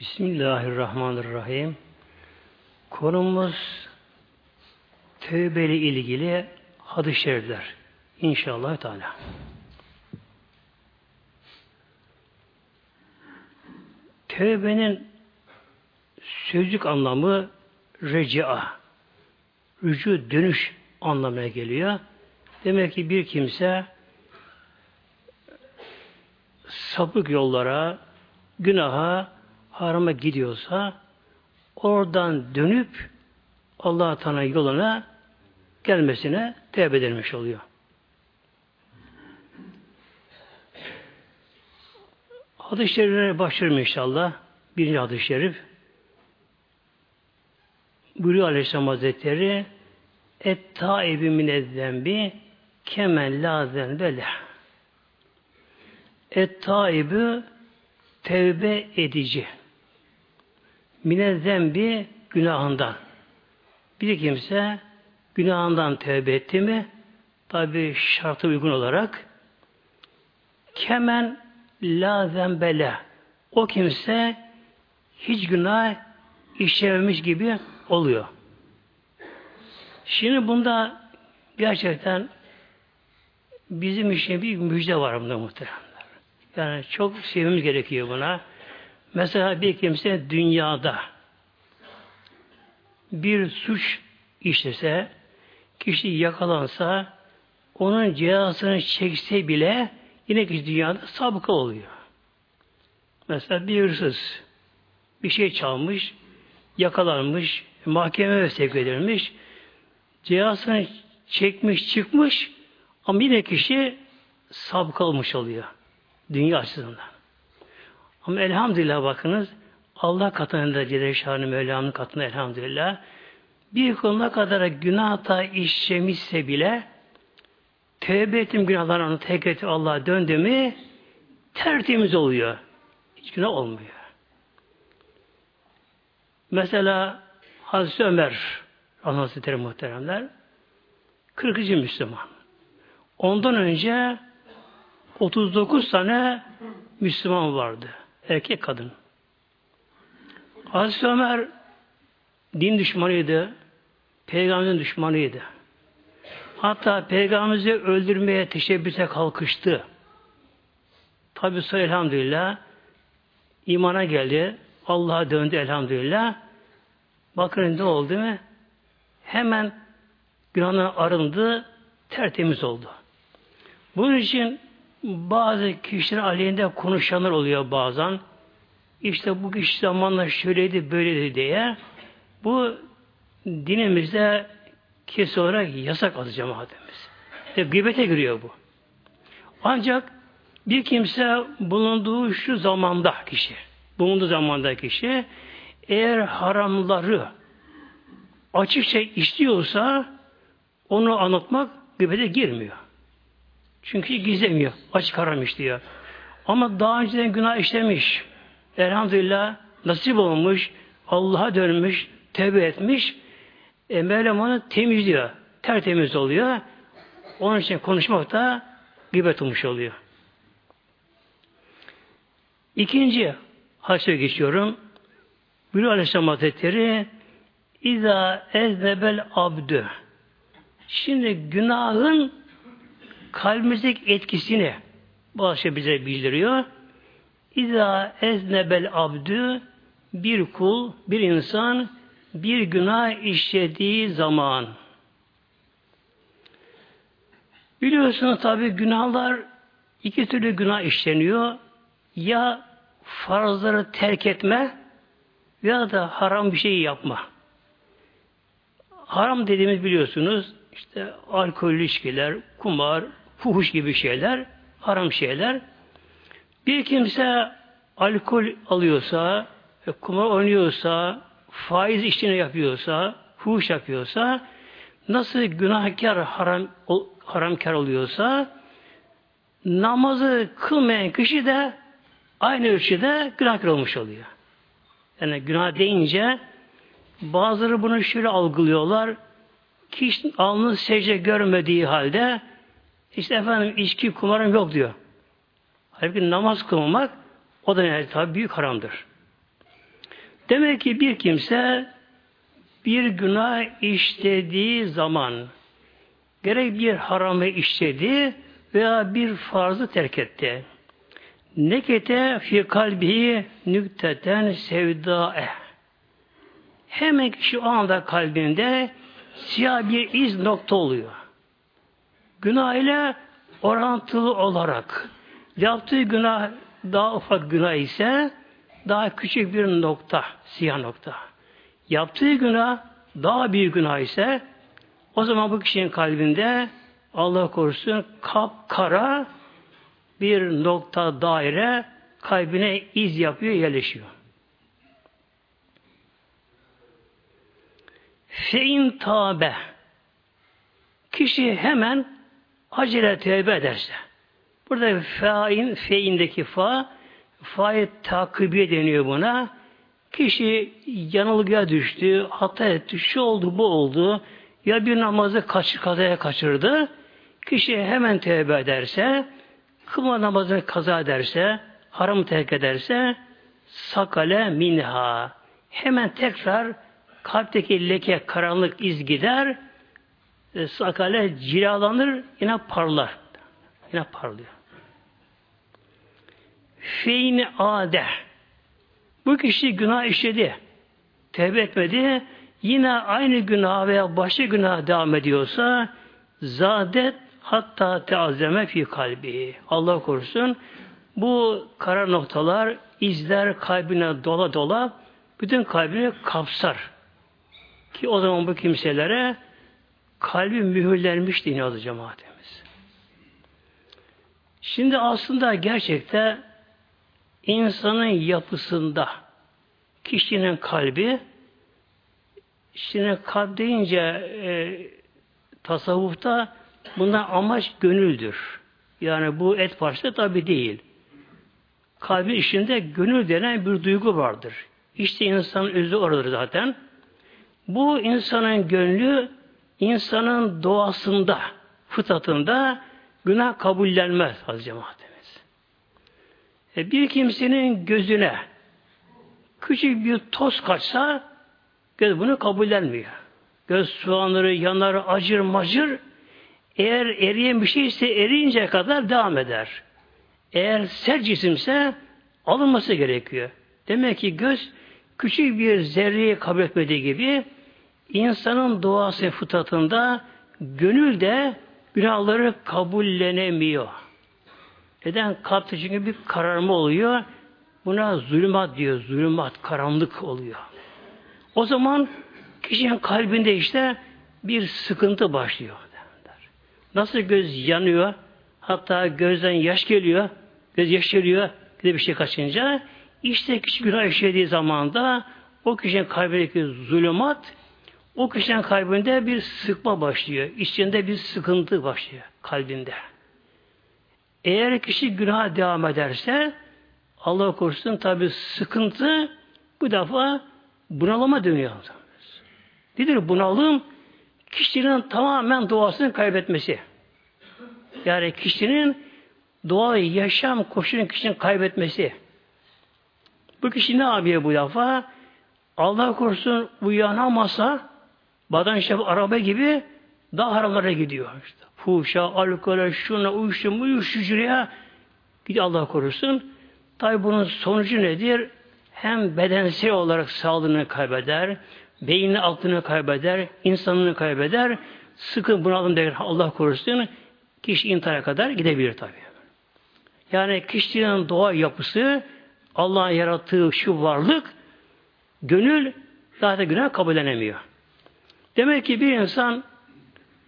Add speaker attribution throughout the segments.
Speaker 1: Bismillahirrahmanirrahim. Konumuz tövbe ilgili hadis-i şerifler. İnşallah Teala. Tövbenin sözlük anlamı recia. Rücu dönüş anlamına geliyor. Demek ki bir kimse sapık yollara, günaha, harama gidiyorsa oradan dönüp Allah Teala yoluna gelmesine tevbe edilmiş oluyor. Hadis-i şeriflere başlıyorum inşallah. Birinci hadis-i şerif. Buyuruyor Aleyhisselam Hazretleri Et taibi minezzembi kemen la zenbe Et taibi tevbe edici. Minezzembi günahından. Bir kimse günahından tevbe etti mi tabi şartı uygun olarak kemen la zembele o kimse hiç günah işlememiş gibi oluyor. Şimdi bunda gerçekten bizim için bir müjde var bunda muhteremler. Yani çok sevmemiz gerekiyor buna. Mesela bir kimse dünyada bir suç işlese, kişi yakalansa, onun cezasını çekse bile yine kişi dünyada sabıka oluyor. Mesela bir hırsız bir şey çalmış, yakalanmış, mahkemeye sevk edilmiş, cezasını çekmiş, çıkmış ama yine kişi sabıka olmuş oluyor. Dünya açısından. Ama elhamdülillah bakınız Allah katında Celle Şanı Mevla'nın katında elhamdülillah bir konuda kadar günah da işlemişse bile tevbe ettim günahlarını tek ettim Allah'a döndü mü tertemiz oluyor. Hiç günah olmuyor. Mesela Hazreti Ömer Hazretleri muhteremler 40. Müslüman. Ondan önce 39 tane Müslüman vardı. Erkek kadın. Hazreti Ömer din düşmanıydı. Peygamberin düşmanıydı. Hatta Peygamberimizi öldürmeye teşebbüse kalkıştı. Tabi sonra elhamdülillah imana geldi. Allah'a döndü elhamdülillah. Bakın ne oldu mu? Hemen günahından arındı, tertemiz oldu. Bunun için bazı kişiler aleyhinde konuşanlar oluyor bazen. İşte bu kişi zamanla şöyleydi, böyleydi diye. Bu dinimizde kesin olarak yasak adı cemaatimiz. E, gıybete giriyor bu. Ancak bir kimse bulunduğu şu zamanda kişi, bulunduğu zamanda kişi eğer haramları açıkça işliyorsa onu anlatmak gıybete girmiyor. Çünkü gizlemiyor. Açık haram işliyor. Ama daha önceden günah işlemiş. Elhamdülillah nasip olmuş. Allah'a dönmüş. Tevbe etmiş. E, Mevlam onu temizliyor. Tertemiz oluyor. Onun için konuşmak da gıybet olmuş oluyor. İkinci hadise geçiyorum. Bülü Aleyhisselam Hazretleri İza eznebel abdü Şimdi günahın kalbimizdeki etkisini bazı şey bize bildiriyor. İza eznebel abdü bir kul, bir insan bir günah işlediği zaman biliyorsunuz tabi günahlar iki türlü günah işleniyor. Ya farzları terk etme ya da haram bir şey yapma. Haram dediğimiz biliyorsunuz işte alkol ilişkiler, kumar, fuhuş gibi şeyler, haram şeyler. Bir kimse alkol alıyorsa, e, kumar oynuyorsa, faiz işini yapıyorsa, fuhuş yapıyorsa, nasıl günahkar haram, haramkar oluyorsa, namazı kılmayan kişi de aynı ölçüde günahkar olmuş oluyor. Yani günah deyince bazıları bunu şöyle algılıyorlar. Kişinin alnı secde görmediği halde işte efendim içki kumarım yok diyor. Halbuki namaz kılmamak o da yani tabi büyük haramdır. Demek ki bir kimse bir günah işlediği zaman gerek bir haramı işledi veya bir farzı terk etti. Nekete fi kalbi nükteten sevdae. Hemen kişi o anda kalbinde siyah bir iz nokta oluyor. Günah ile orantılı olarak yaptığı günah daha ufak günah ise daha küçük bir nokta, siyah nokta. Yaptığı günah daha büyük günah ise o zaman bu kişinin kalbinde Allah korusun kapkara bir nokta daire kalbine iz yapıyor, yerleşiyor. Fein tabe kişi hemen acele tövbe ederse burada fain feindeki fa fa'yı takibiye deniyor buna. Kişi yanılgıya düştü, hata etti, şu oldu, bu oldu. Ya bir namazı kaç, kazaya kaçırdı. Kişi hemen tevbe ederse, kılma namazını kaza ederse, haram terk ederse, sakale minha. Hemen tekrar kalpteki leke, karanlık iz gider, e, sakale cilalanır, yine parlar. Yine parlıyor. Feyni ade. Bu kişi günah işledi. Tevbe etmedi. Yine aynı günah veya başka günah devam ediyorsa zadet hatta teazeme fi kalbi. Allah korusun. Bu kara noktalar, izler kalbine dola dola bütün kalbini kapsar. Ki o zaman bu kimselere kalbi mühürlenmiş deniyordu cemaatimiz. Şimdi aslında gerçekte insanın yapısında kişinin kalbi şimdi kalp deyince e, tasavvufta bundan amaç gönüldür. Yani bu et parçası tabi değil. Kalbin içinde gönül denen bir duygu vardır. İşte insanın özü oradır zaten. Bu insanın gönlü insanın doğasında, fıtratında günah kabullenmez az cemaat. E bir kimsenin gözüne küçük bir toz kaçsa göz bunu kabullenmiyor. Göz soğanları yanar, acır, macır. Eğer eriyen bir şeyse eriyince kadar devam eder. Eğer sert cisimse alınması gerekiyor. Demek ki göz küçük bir zerreyi kabul etmediği gibi insanın doğası fıtratında gönül de günahları kabullenemiyor. Neden? Kalpte çünkü bir kararma oluyor. Buna zulümat diyor. Zulümat, karanlık oluyor. O zaman kişinin kalbinde işte bir sıkıntı başlıyor. Nasıl göz yanıyor, hatta gözden yaş geliyor, göz yaş geliyor, bir şey kaçınca, işte kişi günah işlediği zamanda o kişinin kalbindeki zulümat, o kişinin kalbinde bir sıkma başlıyor. İçinde bir sıkıntı başlıyor kalbinde. Eğer kişi günaha devam ederse Allah korusun tabi sıkıntı bu defa bunalıma dönüyor. Nedir bunalım? Kişinin tamamen doğasını kaybetmesi. Yani kişinin doğal yaşam koşulunu kişinin kaybetmesi. Bu kişi ne yapıyor bu defa? Allah korusun uyanamasa badan işte araba gibi daha haramlara gidiyor. İşte fuhşa, alkole, şuna, uyuşturucu, uyuşturucuya gidiyor Allah korusun. Tabi bunun sonucu nedir? Hem bedensel olarak sağlığını kaybeder, beynini aklını kaybeder, insanını kaybeder, sıkı bunalım der Allah korusun, kişi intihara kadar gidebilir tabi. Yani kişinin doğa yapısı, Allah'ın yarattığı şu varlık, gönül zaten günah kabullenemiyor. Demek ki bir insan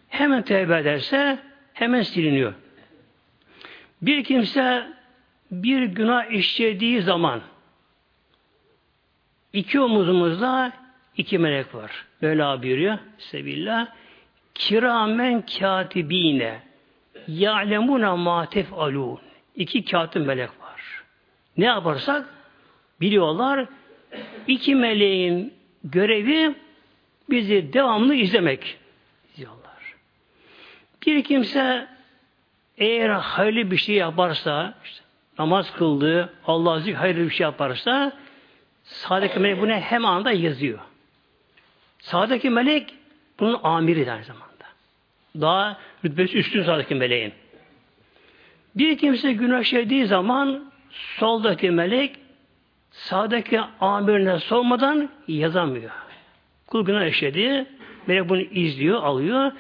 Speaker 1: hemen tevbe ederse hemen siliniyor. Bir kimse bir günah işlediği zaman iki omuzumuzda iki melek var. Böyle buyuruyor. Sebillah. Kiramen katibine ya'lemuna ma tef'alun. İki katip melek var. Ne yaparsak biliyorlar. İki meleğin görevi bizi devamlı izlemek. Bir kimse eğer hayırlı bir şey yaparsa, işte, namaz kıldı, Allah zikr hayırlı bir şey yaparsa, Sağdaki melek bunu hem anda yazıyor. Sağdaki melek bunun amiri aynı zamanda. Daha rütbesi üstün sağdaki meleğin. Bir kimse günah işlediği zaman soldaki melek sağdaki amirine sormadan yazamıyor. Kul günah işledi. Melek bunu izliyor, alıyor.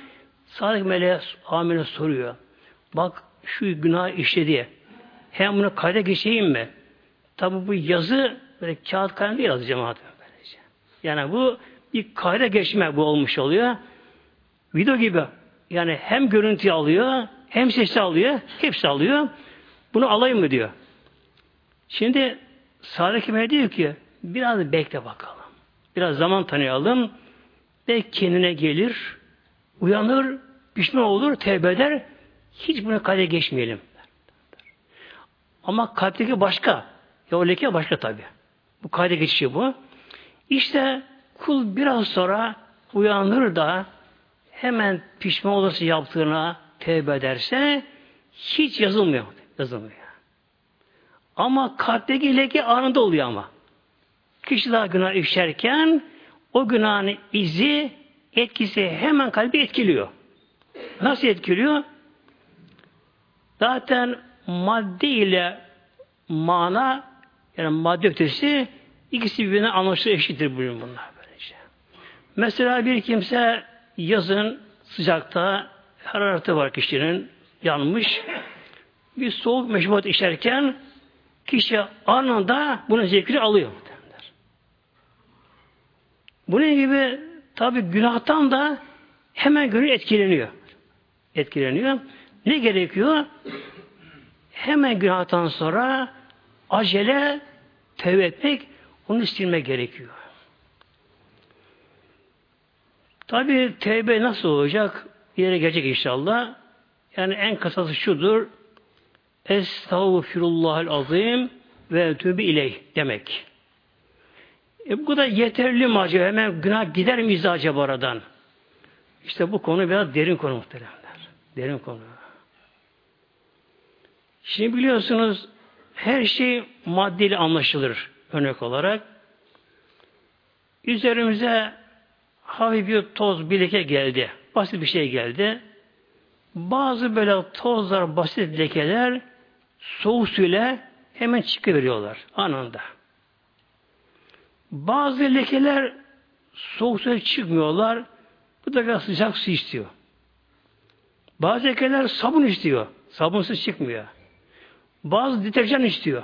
Speaker 1: Sağdaki meleğe amirine soruyor. Bak şu günah işledi. Hem bunu kayda geçeyim mi? Tabi bu yazı böyle kağıt kalem değil cemaat. Yani bu bir kayda geçme bu olmuş oluyor. Video gibi. Yani hem görüntü alıyor, hem sesi alıyor, hepsi alıyor. Bunu alayım mı diyor. Şimdi sağdaki melek diyor ki biraz bekle bakalım. Biraz zaman tanıyalım. Belki kendine gelir, uyanır, pişman olur, tevbe eder. Hiç bunu kayda geçmeyelim. Ama kalpteki başka. Ya o leke başka tabi. Bu kayda geçişi bu. İşte kul biraz sonra uyanır da hemen pişman olursa yaptığına tevbe ederse hiç yazılmıyor. Yazılmıyor. Ama kalpteki leke anında oluyor ama. Kişi daha günah işlerken o günahın izi etkisi hemen kalbi etkiliyor. Nasıl etkiliyor? Zaten madde ile mana yani madde ötesi ikisi birbirine anlaşılır eşittir bugün bunlar böylece. Mesela bir kimse yazın sıcakta hararetı var kişinin yanmış bir soğuk meşrubat içerken kişi anında bunun zevkini alıyor. Bunun gibi tabi günahtan da hemen gönül etkileniyor. Etkileniyor. Ne gerekiyor? Hemen günahtan sonra acele tevbe etmek, onu silmek gerekiyor. Tabi tevbe nasıl olacak? Yere gelecek inşallah. Yani en kısası şudur. Estağfirullahal azim ve tövbe ileyh demek. E bu da yeterli mi acaba? Hemen günah gider miyiz acaba oradan? İşte bu konu biraz derin konu muhteremler. Derin konu. Şimdi biliyorsunuz her şey maddeli anlaşılır örnek olarak. Üzerimize hafif bir toz bir leke geldi. Basit bir şey geldi. Bazı böyle tozlar, basit lekeler soğuk suyla hemen çıkıveriyorlar anında. Bazı lekeler soğuk suya çıkmıyorlar. Bu da sıcak su istiyor. Bazı lekeler sabun istiyor. Sabunsuz çıkmıyor. Bazı deterjan istiyor.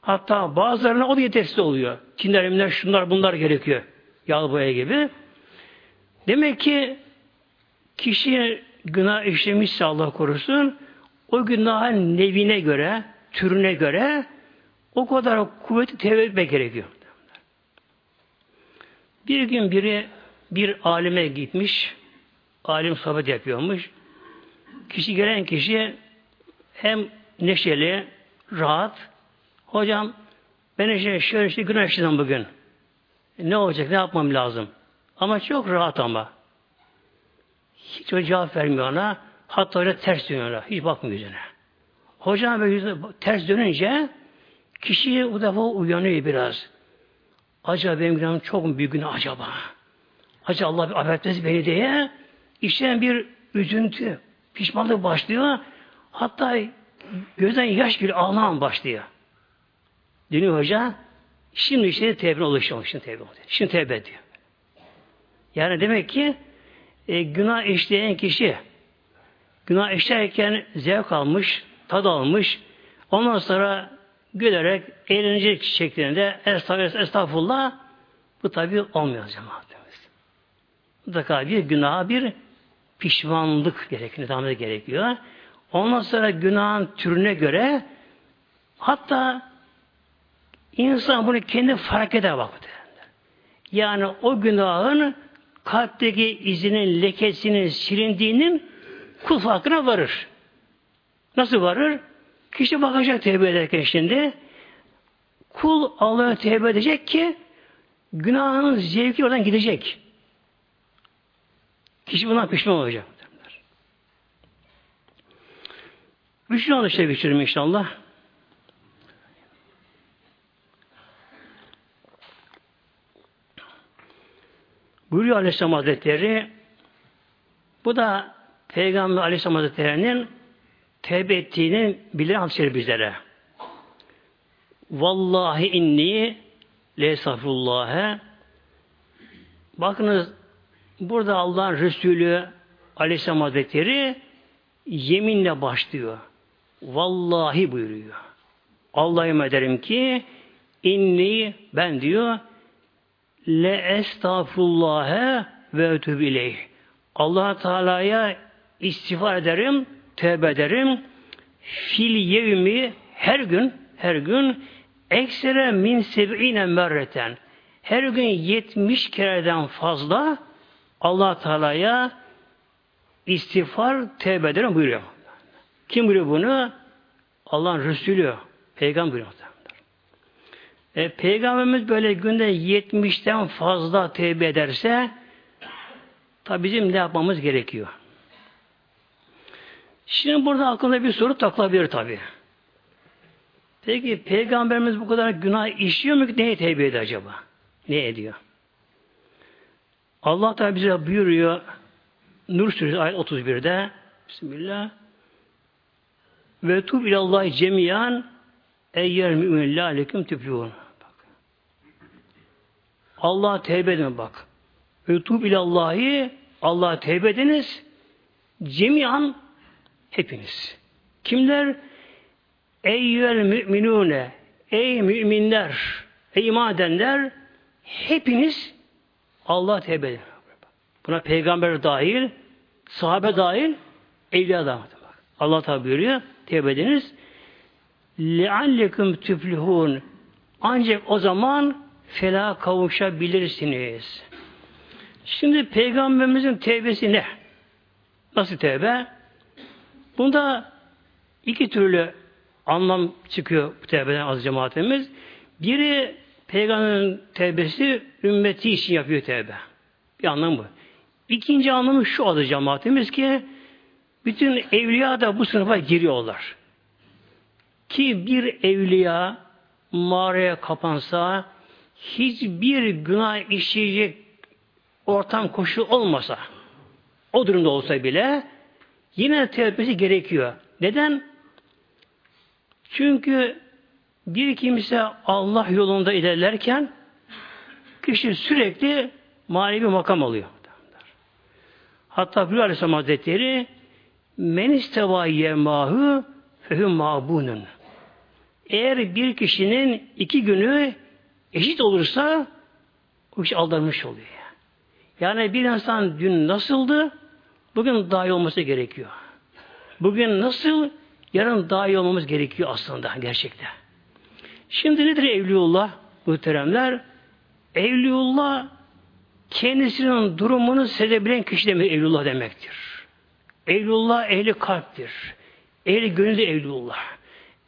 Speaker 1: Hatta bazılarına o da yetersiz oluyor. Kinderimler, şunlar bunlar gerekiyor. Yağlı boya gibi. Demek ki kişi günah işlemişse Allah korusun o günahın nevine göre, türüne göre o kadar kuvveti tevbe gerekiyor. Bir gün biri bir alime gitmiş, alim sohbet yapıyormuş. Kişi gelen kişi hem neşeli, rahat. Hocam ben işte şöyle işte günah işledim bugün. Ne olacak, ne yapmam lazım? Ama çok rahat ama. Hiç o cevap vermiyor ona. Hatta öyle ters dönüyor ona. Hiç bakmıyor yüzüne. Hocam böyle yüzüne ters dönünce kişi bu defa uyanıyor biraz. Acaba benim günahım çok mu büyük günah acaba? Acaba Allah bir affetmez beni diye işten bir üzüntü, pişmanlık başlıyor. Hatta gözden yaş gibi ağlamam başlıyor. Dönüyor hoca, şimdi işte tevbe oluşuyor. Şimdi tevbe oluyor. Şimdi tevbe diyor. Yani demek ki e, günah işleyen kişi günah işlerken zevk almış, tad almış, ondan sonra gülerek, eğlenecek şeklinde estağfurullah, estağfurullah bu tabi olmuyor cemaatimiz. Mutlaka bir günaha bir pişmanlık gerekiyor, gerekiyor. Ondan sonra günahın türüne göre hatta insan bunu kendi fark eder bak. Yani o günahın kalpteki izinin, lekesinin silindiğinin kul farkına varır. Nasıl varır? Kişi bakacak tevbe ederken şimdi. Kul Allah'a tevbe edecek ki günahının zevki oradan gidecek. Kişi bundan pişman olacak. Derler. Üçüncü alışta geçirim inşallah. Buyuruyor Aleyhisselam Hazretleri bu da Peygamber Aleyhisselam Hazretleri'nin tevbe ettiğini bilir hadisleri bizlere. Vallahi inni le Bakınız burada Allah'ın Resulü Aleyhisselam Hazretleri yeminle başlıyor. Vallahi buyuruyor. Allah'ım ederim ki inni ben diyor le estağfurullah'e ve ötüb ileyh. allah Teala'ya istiğfar ederim, tövbe ederim. Fil yevmi her gün, her gün eksere min seb'ine merreten. Her gün yetmiş kereden fazla allah Teala'ya istiğfar, tövbe ederim buyuruyor. Kim buyuruyor bunu? Allah'ın Resulü, Peygamber buyuruyor. E, Peygamberimiz böyle günde 70'ten fazla tevbe ederse tabi bizim ne yapmamız gerekiyor? Şimdi burada aklında bir soru takılabilir tabi. Peki Peygamberimiz bu kadar günah işliyor mu ki neye tevbe ediyor acaba? Ne ediyor? Allah da bize buyuruyor Nur Suresi ayet 31'de Bismillah ve tub ilallahi cemiyan eyyer mümin la aleyküm tüflûn. Allah tevbe edin bak. Ötub ilallahi Allah tevbe ediniz. Cemiyan hepiniz. Kimler? Eyyel müminune Ey müminler, ey iman edenler hepiniz Allah tevbe edin. Buna peygamber dahil, sahabe dahil, evliya dahil. Allah tabi buyuruyor. Tevbe ediniz. لَعَلَّكُمْ tüflihun. Ancak o zaman fela kavuşabilirsiniz. Şimdi Peygamberimizin tevbesi ne? Nasıl tevbe? Bunda iki türlü anlam çıkıyor bu tevbeden az cemaatimiz. Biri Peygamberin tevbesi ümmeti için yapıyor tevbe. Bir anlam bu. İkinci anlamı şu adı cemaatimiz ki bütün evliya da bu sınıfa giriyorlar. Ki bir evliya mağaraya kapansa hiçbir günah işleyecek ortam koşu olmasa o durumda olsa bile yine tevbesi gerekiyor. Neden? Çünkü bir kimse Allah yolunda ilerlerken kişi sürekli manevi makam alıyor. Hatta Bülü Aleyhisselam Hazretleri men isteva yemahu fehüm mabunun. Eğer bir kişinin iki günü eşit olursa o kişi aldanmış oluyor. Yani bir insan dün nasıldı, bugün daha olması gerekiyor. Bugün nasıl, yarın daha olmamız gerekiyor aslında gerçekten. Şimdi nedir Evliullah muhteremler? Evliullah kendisinin durumunu sezebilen kişi demek Evliullah demektir. Evliullah ehli kalptir. Ehli gönüllü Evliullah.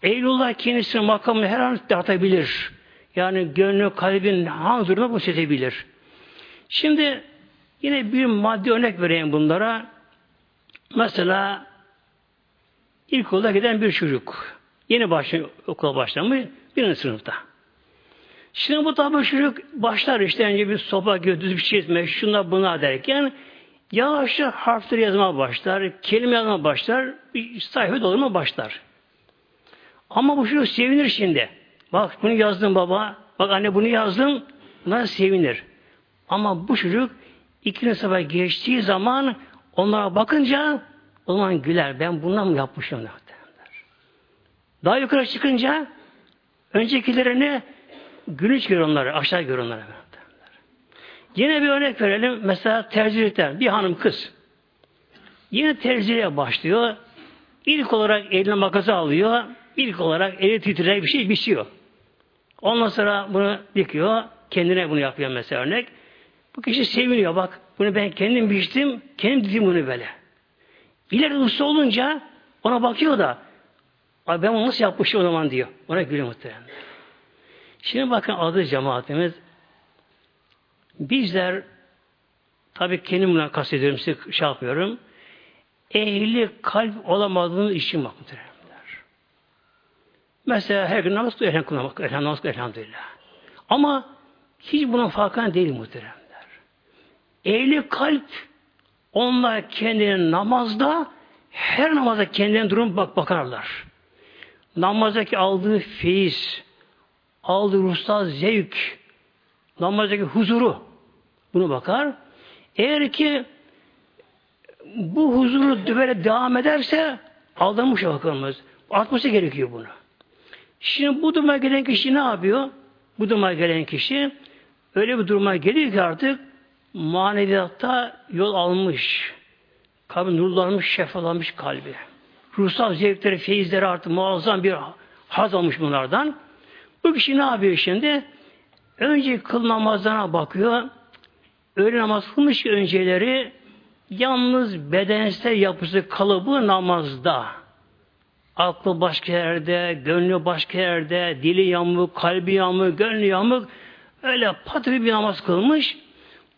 Speaker 1: Evliullah kendisinin makamını her an dağıtabilir. Yani gönlü, kalbin hangi durumda bu seçebilir. Şimdi yine bir maddi örnek vereyim bunlara. Mesela ilkokulda giden bir çocuk. Yeni başlıyor, okula başlamış. Birinci sınıfta. Şimdi bu tabi çocuk başlar işte önce bir sopa götürüp bir şey etmek, şuna buna derken yavaşça harfleri yazmaya başlar, kelime yazmaya başlar, bir sayfa doldurmaya başlar. Ama bu çocuk sevinir şimdi. Bak bunu yazdım baba. Bak anne bunu yazdım. Bunlar sevinir. Ama bu çocuk ikinci sınıfa geçtiği zaman onlara bakınca o zaman güler. Ben bundan mı yapmışım derler. Daha yukarı çıkınca öncekilerini gülünç görür onları. Aşağı görür onları. Yine bir örnek verelim. Mesela tercihlikten bir hanım kız. Yine terziye başlıyor. İlk olarak eline makası alıyor. İlk olarak eli titreyerek bir şey biçiyor. Ondan sonra bunu dikiyor. Kendine bunu yapıyor mesela örnek. Bu kişi seviniyor bak. Bunu ben kendim biçtim. Kendim dikim bunu böyle. İleri usta olunca ona bakıyor da Abi ben onu nasıl yapmışım o zaman diyor. Ona gülüyor muhtemelen. Şimdi bakın adı cemaatimiz bizler tabi kendimle kastediyorum size şey yapıyorum. Ehli kalp olamadığınız için bak muhtemelen. Mesela her gün namaz kılıyor, elhamdülillah, elhamdülillah. Ama hiç bunun farkına değil muhteremler. Ehli kalp onlar kendini namazda her namaza kendine durum bak bakarlar. Namazdaki aldığı feyiz, aldığı ruhsal zevk, namazdaki huzuru bunu bakar. Eğer ki bu huzuru böyle devam ederse aldanmış bakılmaz. Artması gerekiyor bunu. Şimdi bu duruma gelen kişi ne yapıyor? Bu duruma gelen kişi öyle bir duruma geliyor ki artık maneviyatta yol almış. Kalbi nurlanmış, şefalanmış kalbi. Ruhsal zevkleri, feyizleri artık muazzam bir haz almış bunlardan. Bu kişi ne yapıyor şimdi? Önce kıl namazlarına bakıyor. Öğle namaz kılmış önceleri yalnız bedensel yapısı kalıbı namazda. Aklı başka yerde, gönlü başka yerde, dili yamuk, kalbi yamuk, gönlü yamuk. Öyle patri bir namaz kılmış.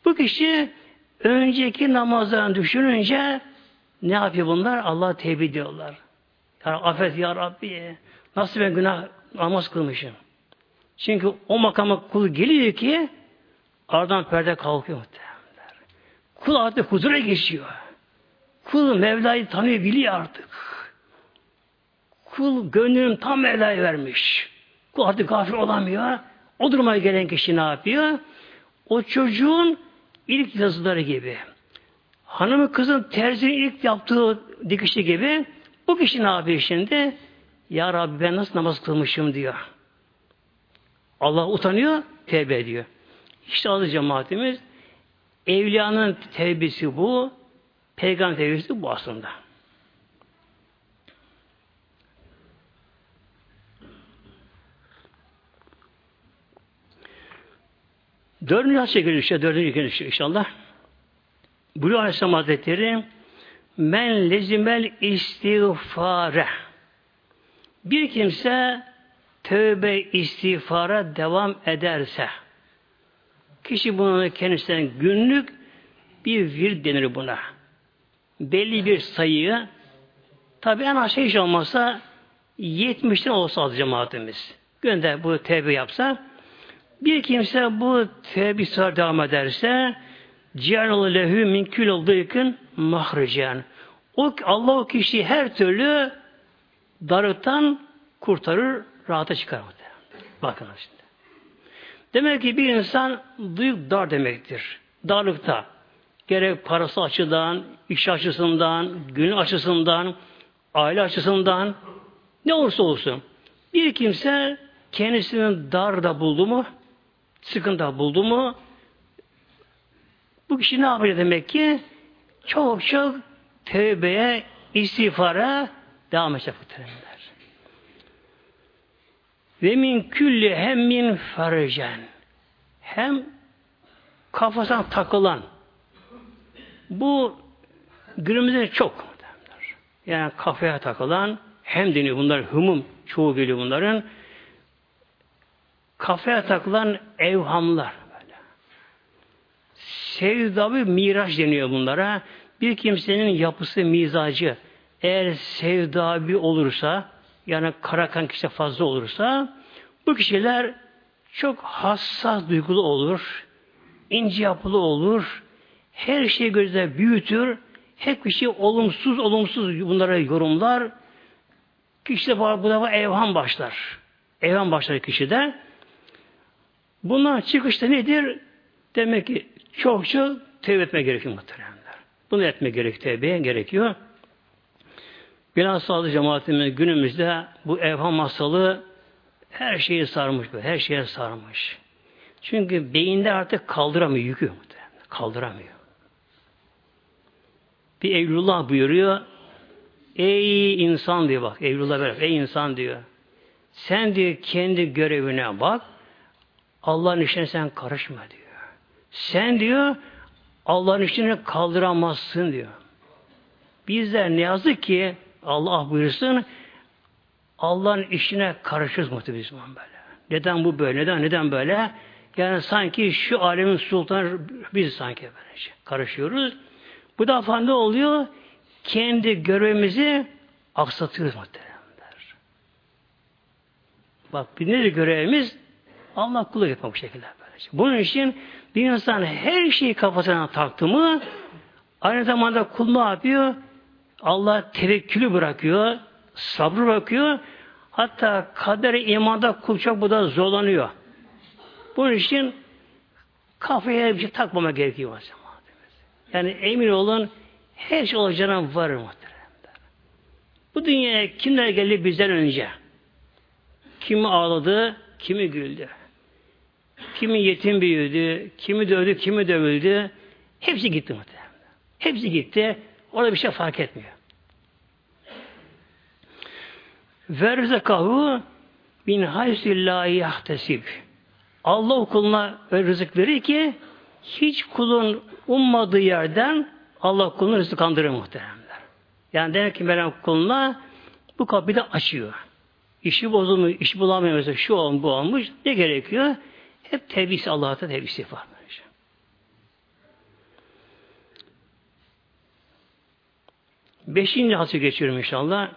Speaker 1: Bu kişi önceki namazdan düşününce ne yapıyor bunlar? Allah tevbe ediyorlar. Ya affet ya Rabbi. Nasıl ben günah namaz kılmışım? Çünkü o makama kul geliyor ki aradan perde kalkıyor muhtemelenler. Kul artık huzura geçiyor. Kul Mevla'yı tanıyor, biliyor artık. Kul gönlünün tam Mevla'ya vermiş. Kul artık gafil olamıyor. O duruma gelen kişi ne yapıyor? O çocuğun ilk yazıları gibi. Hanımı kızın terzinin ilk yaptığı dikişi gibi bu kişi ne yapıyor şimdi? Ya Rabbi ben nasıl namaz kılmışım diyor. Allah utanıyor, tevbe ediyor. İşte adı cemaatimiz evliyanın tevbesi bu, peygamber tevbesi bu aslında. Dördüncü hadise işte, dördüncü geliyor inşallah. Buyuruyor Aleyhisselam Hazretleri men lezimel istiğfare bir kimse tövbe istiğfara devam ederse kişi bunu kendisine günlük bir vir denir buna. Belli bir sayıyı tabi en aşağı hiç olmazsa 70'ten olsa az cemaatimiz. Günde bu tevbe yapsa bir kimse bu tevbe istiğfar devam ederse Cihalı lehü min kül dıyıkın mahricen. O Allah o kişiyi her türlü darıktan kurtarır, rahata çıkarır. Bakın şimdi. Demek ki bir insan duyuk dar demektir. Darlıkta. Gerek parası açıdan, iş açısından, gün açısından, aile açısından ne olursa olsun. Bir kimse kendisinin darda buldu mu, sıkıntı buldu mu, bu kişi ne yapıyor demek ki? Çok çok tövbeye, istiğfara devam edecek muhtemelenler. Ve min külli hem min fercen hem kafasına takılan bu günümüzde çok yani kafaya takılan hem deniyor bunlar humum çoğu geliyor bunların kafaya takılan evhamlar sevdabı miraç deniyor bunlara. Bir kimsenin yapısı, mizacı eğer sevdabi olursa yani karakan kişi fazla olursa bu kişiler çok hassas duygulu olur, ince yapılı olur, her şeyi gözde büyütür, hep bir şey olumsuz olumsuz bunlara yorumlar. Kişide bu defa evham başlar. Evham başlar kişide. Bundan çıkışta nedir? Demek ki çok çok tevbe etme gerekiyor muhteremler. Bunu etme gerek, tevbeye gerekiyor. Bilhassa cemaatimiz günümüzde bu evham hastalığı her şeyi sarmış, her şeye sarmış. Çünkü beyinde artık kaldıramıyor yükü. Kaldıramıyor. Bir Evlullah buyuruyor. Ey insan diyor bak. Evlullah böyle. Ey insan diyor. Sen diyor kendi görevine bak. Allah'ın işine sen karışma diyor. Sen diyor Allah'ın işini kaldıramazsın diyor. Bizler ne yazık ki Allah buyursun Allah'ın işine karışırız muhtemelen böyle. Neden bu böyle? Neden neden böyle? Yani sanki şu alemin sultanı biz sanki böylece karışıyoruz. Bu defa ne oluyor? Kendi görevimizi aksatıyoruz muhtemelenler. Bak bir nedir görevimiz? Allah kulu yapmak bu şekilde. Böylece. Bunun için bir insan her şeyi kafasına taktı mı aynı zamanda kul ne yapıyor? Allah tevekkülü bırakıyor, sabrı bırakıyor. Hatta kader imanda kul çok bu da zorlanıyor. Bunun için kafaya bir şey takmama gerekiyor. Yani emin olun her şey olacağına varır muhteremler. Bu dünyaya kimler geldi bizden önce? Kimi ağladı, kimi güldü. Kimi yetim büyüdü, kimi dövdü, kimi dövüldü. Hepsi gitti muhtemelen. Hepsi gitti. Orada bir şey fark etmiyor. Verzekahu bin haysillâhi yahtesib. Allah kuluna rızık verir ki hiç kulun ummadığı yerden Allah kulunu rızıklandırır muhteremler. Yani demek ki Meryem kuluna bu kapıyı da açıyor. İşi bozulmuş, iş bulamıyor mesela şu olmuş, bu olmuş. Ne gerekiyor? Hep tevbisi Allah'a tevbisi var. Beşinci hadise geçiyorum inşallah.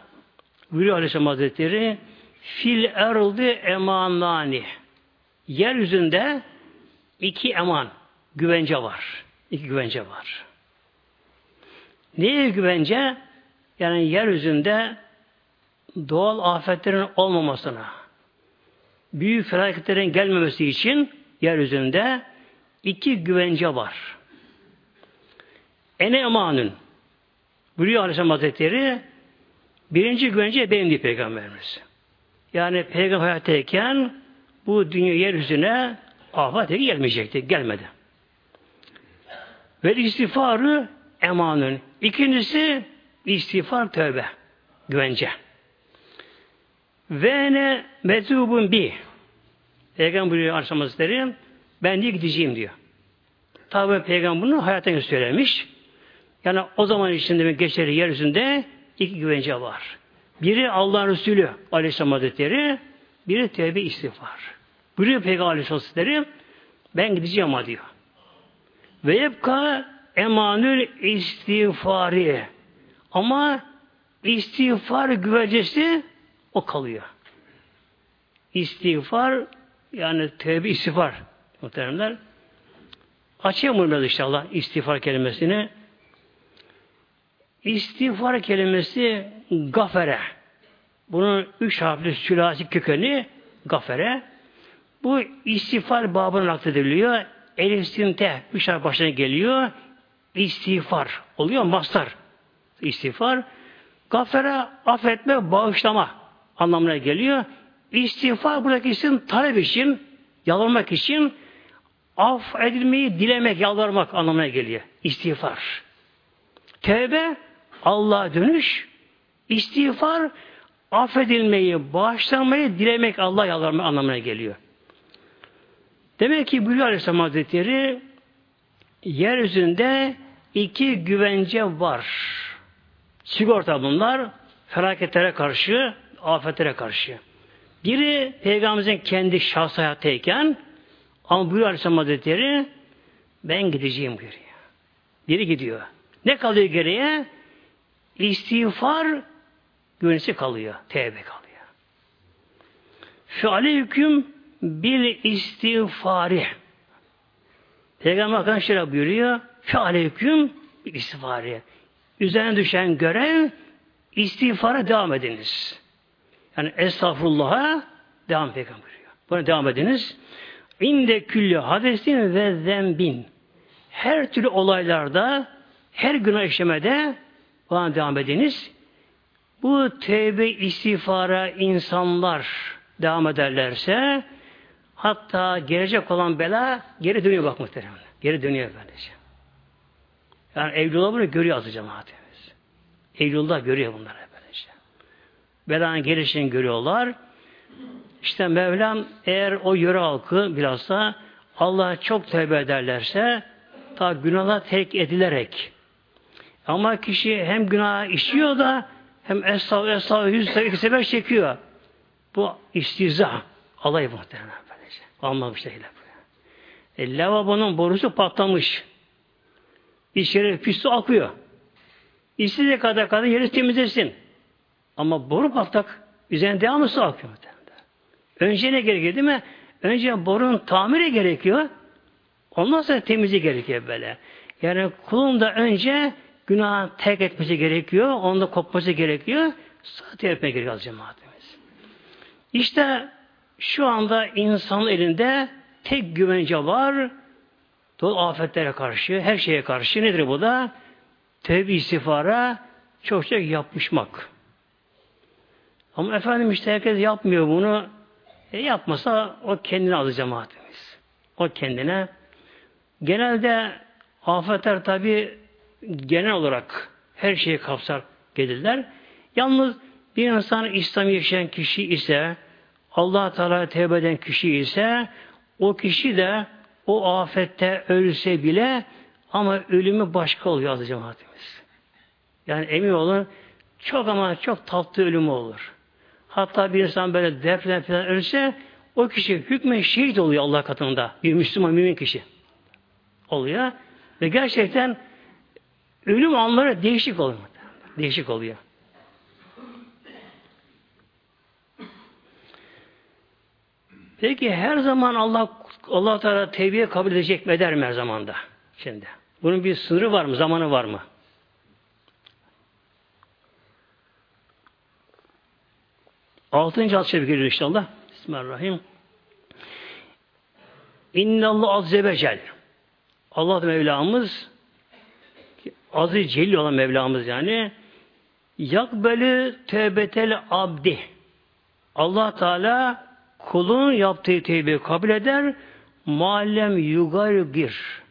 Speaker 1: Buyuruyor Aleyhisselam Hazretleri fil erdi emanani yeryüzünde iki eman güvence var. İki güvence var. Neye güvence? Yani yeryüzünde doğal afetlerin olmamasına, büyük felaketlerin gelmemesi için yeryüzünde iki güvence var. Ene emanın buyuruyor Aleyhisselam Hazretleri birinci güvence diye Peygamberimiz. Yani Peygamber hayattayken bu dünya yeryüzüne afet gelmeyecekti. Gelmedi. Ve istiğfarı emanın. İkincisi istiğfar tövbe. Güvence. Ve ne metubun bi. Peygamber buyuruyor Aleyhisselam Hazretleri ben diye gideceğim diyor. Tabi Peygamber bunu hayatını söylemiş. Yani o zaman içinde geçeri yeryüzünde iki güvence var. Biri Allah Resulü Aleyhisselam Hazretleri, biri tevbe istiğfar. Buyuruyor Peygamber Aleyhisselam Hazretleri ben gideceğim ama diyor. Ve yepka emanül istiğfari. Ama istiğfar güvencesi o kalıyor. İstiğfar yani tevbe istiğfar muhteremler. Açayım biraz inşallah istiğfar kelimesini. İstiğfar kelimesi gafere. Bunun üç harfli sülasi kökeni gafere. Bu istiğfar babına naklediliyor. Elif sinte üç harf başına geliyor. İstiğfar oluyor mastar. İstiğfar. Gafere affetme, bağışlama anlamına geliyor. İstiğfar buradaki isim talep için, yalvarmak için af edilmeyi dilemek, yalvarmak anlamına geliyor. İstiğfar. Tevbe Allah'a dönüş, istiğfar affedilmeyi, bağışlanmayı dilemek, Allah yalvarma anlamına geliyor. Demek ki Bülü Aleyhisselam Hazretleri yeryüzünde iki güvence var. Sigorta bunlar felaketlere karşı, afetlere karşı. Biri Peygamberimizin kendi şahs hayattayken ama Bülü Aleyhisselam Hazretleri ben gideceğim geriye. Biri gidiyor. Ne kalıyor geriye? İstiğfar güvenisi kalıyor. Tevbe kalıyor. Şu aleyküm bil istiğfari. Peygamber Hakan şöyle buyuruyor. Şu aleyküm bil istiğfari. Üzerine düşen görev istiğfara devam ediniz. Yani estağfurullah'a devam peygamber buyuruyor. Buna devam ediniz. İnde küllü hadesin ve zembin. Her türlü olaylarda, her günah işlemede bana devam ediniz. Bu tevbe istiğfara insanlar devam ederlerse hatta gelecek olan bela geri dönüyor bak muhtemelen. Geri dönüyor böylece. Yani Evlullah bunu görüyor azı cemaatimiz. Evlullah görüyor bunları Belanın gelişini görüyorlar. İşte Mevlam eğer o yöre halkı bilhassa Allah'a çok tövbe ederlerse ta günahlar terk edilerek ama kişi hem günah işliyor da hem estağfurullah, estağfurullah, yüz sefer, çekiyor. Bu istiza. Alay muhtemelen böylece. Almamış şekilde. E, lavabonun borusu patlamış. İçeri pis su akıyor. İstediği kadar kadar yeri temizlesin. Ama boru patlak. Üzerine devamlı su akıyor. Önce ne gerekiyor değil mi? Önce borun tamiri gerekiyor. Ondan sonra temizliği gerekiyor böyle. Yani kulun da önce günah terk etmesi gerekiyor. Onda kopması gerekiyor. Terk etmek gerekiyor cemaatimiz. İşte şu anda insanın elinde tek güvence var. Dolu afetlere karşı, her şeye karşı nedir bu da? Tevbe istifara çok çok yapmışmak. Ama efendim işte herkes yapmıyor bunu. E yapmasa o kendine alır cemaatimiz. O kendine. Genelde afetler tabi genel olarak her şeyi kapsar gelirler. Yalnız bir insan İslam yaşayan kişi ise Allah Teala tevbe eden kişi ise o kişi de o afette ölse bile ama ölümü başka oluyor adı cemaatimiz. Yani emin olun çok ama çok tatlı ölümü olur. Hatta bir insan böyle deprem falan ölse o kişi hükmen şehit oluyor Allah katında. Bir Müslüman mümin kişi oluyor. Ve gerçekten ölüm anları değişik oluyor. Değişik oluyor. Peki her zaman Allah Allah Teala tevbiye kabul edecek mi eder mi her zamanda? Şimdi. Bunun bir sınırı var mı? Zamanı var mı? Altıncı hadis-i şerif geliyor inşallah. Bismillahirrahmanirrahim. İnnallah azze ve cel. Allah Mevlamız azı celil olan Mevlamız yani yakbelü tevbetel abdi. Allah Teala kulun yaptığı tevbeyi kabul eder Muallem yugargir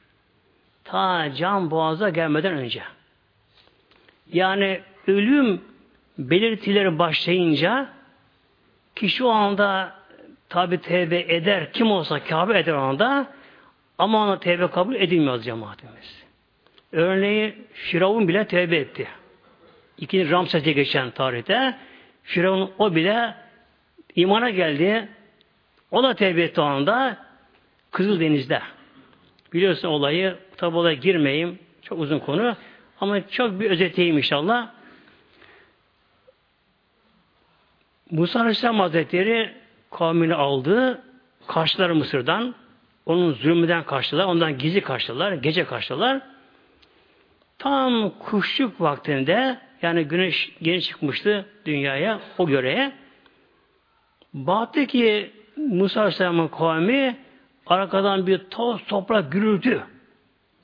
Speaker 1: ta can boğaza gelmeden önce. Yani ölüm belirtileri başlayınca kişi o anda tabi tevbe eder. Kim olsa Kabe eder o anda ama ona tevbe kabul edilmiyor cemaatimiz. Örneği Firavun bile tevbe etti. İkinci Ramses'e geçen tarihte Firavun o bile imana geldi. O da tevbe etti o anda Kızıldeniz'de. Biliyorsun olayı, tabi olaya girmeyeyim. Çok uzun konu. Ama çok bir özeteyim inşallah. Musa Aleyhisselam Hazretleri kavmini aldı. Karşılar Mısır'dan. Onun zulmünden karşılar. Ondan gizli karşılar. Gece karşılar. Tam kuşluk vaktinde yani güneş yeni çıkmıştı dünyaya o göreye. Baktı ki Musa Aleyhisselam'ın kavmi arkadan bir toz toprak gürültü.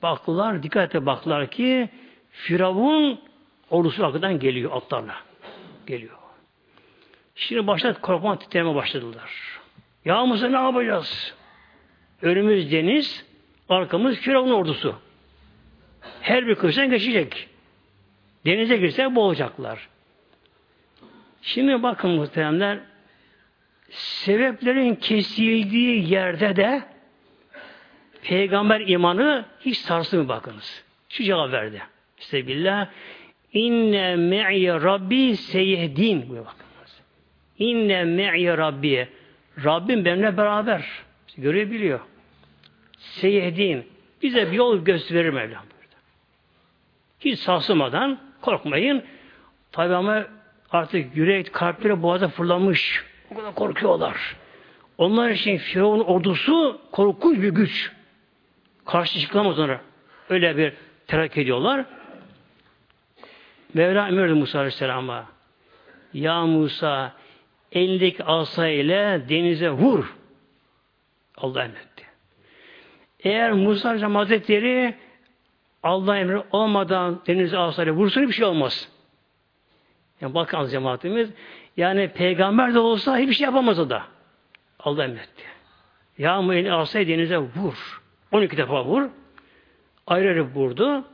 Speaker 1: Baktılar, dikkatle baktılar ki Firavun ordusu arkadan geliyor atlarla. Geliyor. Şimdi başladı korkma titreme başladılar. Ya ne yapacağız? Önümüz deniz, arkamız Firavun ordusu. Her bir kırsan geçecek. Denize girse boğacaklar. Şimdi bakın muhteremler, sebeplerin kesildiği yerde de peygamber imanı hiç sarsmıyor bakınız. Şu cevap verdi. Billah inne me'i rabbi seyehdin bakınız. İnne me'i rabbi Rabbim benimle beraber. Görebiliyor. Seyehdin. Bize bir yol gösterir Mevlam burada. Hiç sarsılmadan korkmayın. Tabi ama artık yürek, kalpleri boğaza fırlamış. O kadar korkuyorlar. Onlar için Firavun ordusu korkunç bir güç. Karşı çıkamaz onlara. Öyle bir terak ediyorlar. Mevla emirdi Musa Aleyhisselam'a. Ya Musa elindeki asa ile denize vur. Allah emretti. Eğer Musa Aleyhisselam Hazretleri Allah emri olmadan denize asa ile vursun bir şey olmaz. Yani bakın cemaatimiz yani peygamber de olsa hiçbir şey yapamaz o da. Allah emretti. Ya mu'ini asayı denize vur. 12 defa vur. Ayrı ayrı vurdu.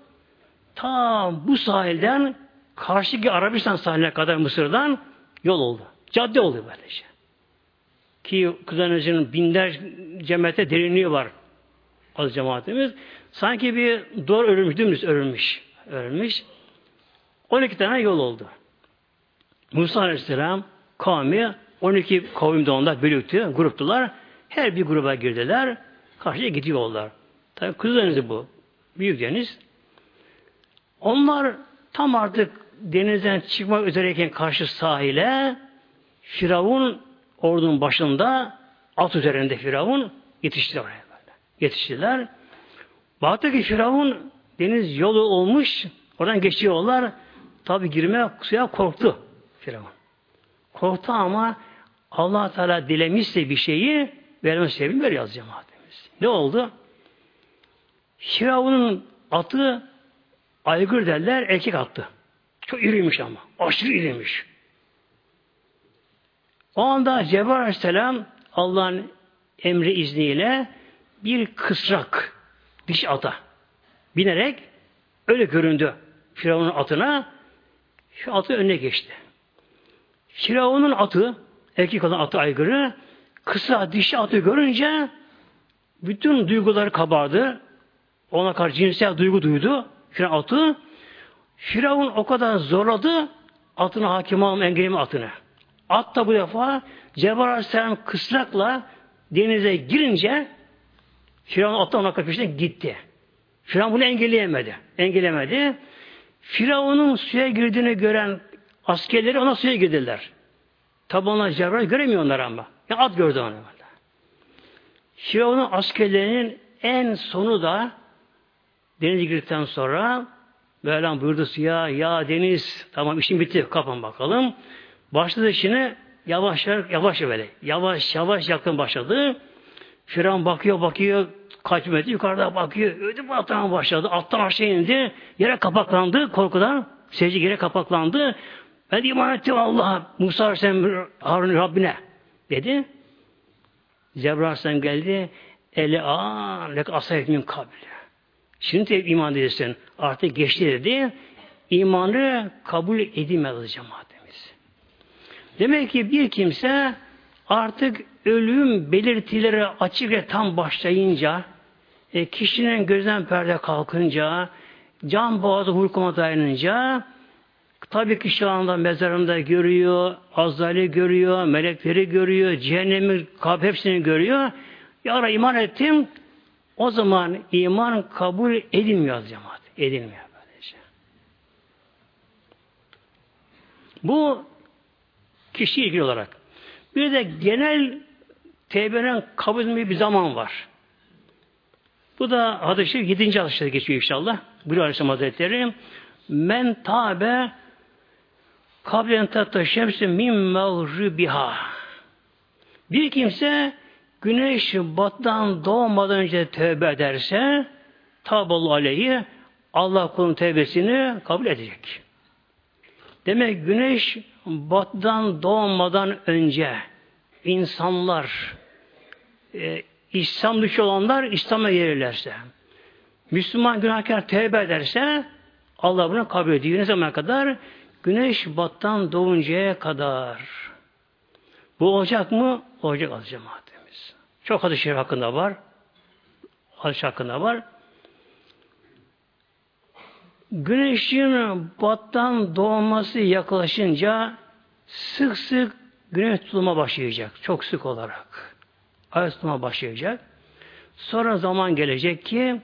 Speaker 1: Tam bu sahilden karşıki Arabistan sahiline kadar Mısır'dan yol oldu. Cadde oldu böylece. Ki Kızılanözü'nün binler cemete derinliği var. Az cemaatimiz. Sanki bir duvar örülmüş, dümdüz örülmüş. Örülmüş. 12 tane yol oldu. Musa Aleyhisselam kavmi 12 kavim de onlar bölüktü, gruptular. Her bir gruba girdiler. Karşıya gidiyorlar. Tabi Kızıldeniz bu. Büyük deniz. Onlar tam artık denizden çıkmak üzereyken karşı sahile Firavun ordunun başında At üzerinde Firavun yetiştiler oraya böyle. Yetiştiler. Baktı ki Firavun deniz yolu olmuş. Oradan geçiyorlar. Tabi girmeye suya korktu Firavun. Korktu ama allah Teala dilemişse bir şeyi vermez sevim ver yaz cemaatimiz. Ne oldu? Firavun'un atı aygır derler erkek attı. Çok iriymiş ama. Aşırı iriymiş. O anda Cebrail Aleyhisselam Allah'ın emri izniyle bir kısrak diş ata binerek öyle göründü Firavun'un atına şu atı önüne geçti. Firavun'un atı erkek olan atı aygırı kısa dişi atı görünce bütün duyguları kabardı. Ona karşı cinsel duygu duydu. Firavun atı. Firavun o kadar zorladı atına hakim olma engelleme atını. At da bu defa Cebrail Aleyhisselam kısrakla denize girince Firavun atla ona kapıştı gitti. Firavun bunu engelleyemedi. Engellemedi. Firavun'un suya girdiğini gören askerleri ona suya girdiler. Tabi onlar Cebrail göremiyor onları ama. Ya at gördü onu. Firavun'un askerlerinin en sonu da denize girdikten sonra Mevlam buyurdu suya ya deniz tamam işin bitti kapan bakalım. Başladı işini yavaş yavaş böyle yavaş yavaş yakın başladı. Firavun bakıyor bakıyor kaçmadı yukarıda bakıyor ödüm atlamaya başladı. Alttan aşağı indi. Yere kapaklandı korkudan. Secde yere kapaklandı. Ben iman ettim Allah'a. Musa Aleyhisselam Harun Rabbine dedi. Cebrail Aleyhisselam geldi. Ele an lek asayet min kabile. Şimdi de iman edilsin. Artık geçti dedi. İmanı kabul edilmez cemaatimiz. Demek ki bir kimse artık ölüm belirtileri açık ve tam başlayınca e, kişinin gözden perde kalkınca can boğazı hulkuma dayanınca tabii ki şu anda mezarında görüyor, azali görüyor, melekleri görüyor, cehennemi kap hepsini görüyor. Ya ara iman ettim. O zaman iman kabul edilmiyor cemaat. Edilmiyor böylece. Bu kişi ilgili olarak. Bir de genel tevbenin kabul edilmeyi bir zaman var. Bu da hadisi 7. hadiste geçiyor inşallah. Buyuruyor Aleyhisselam Hazretleri. Men tabe kablen tatta şemsi min mağribiha. Bir kimse güneş battan doğmadan önce tövbe ederse taballahu aleyhi Allah kulun tevbesini kabul edecek. Demek güneş battan doğmadan önce insanlar e, İslam dışı olanlar İslam'a gelirlerse Müslüman günahkar tevbe ederse Allah bunu kabul ediyor. Ne zaman kadar? Güneş battan doğuncaya kadar. Bu olacak mı? Olacak az cemaatimiz. Çok hadis şerif hakkında var. Hadis hakkında var. Güneşin battan doğması yaklaşınca sık sık güneş tutulma başlayacak. Çok sık olarak. Ay tutulma başlayacak. Sonra zaman gelecek ki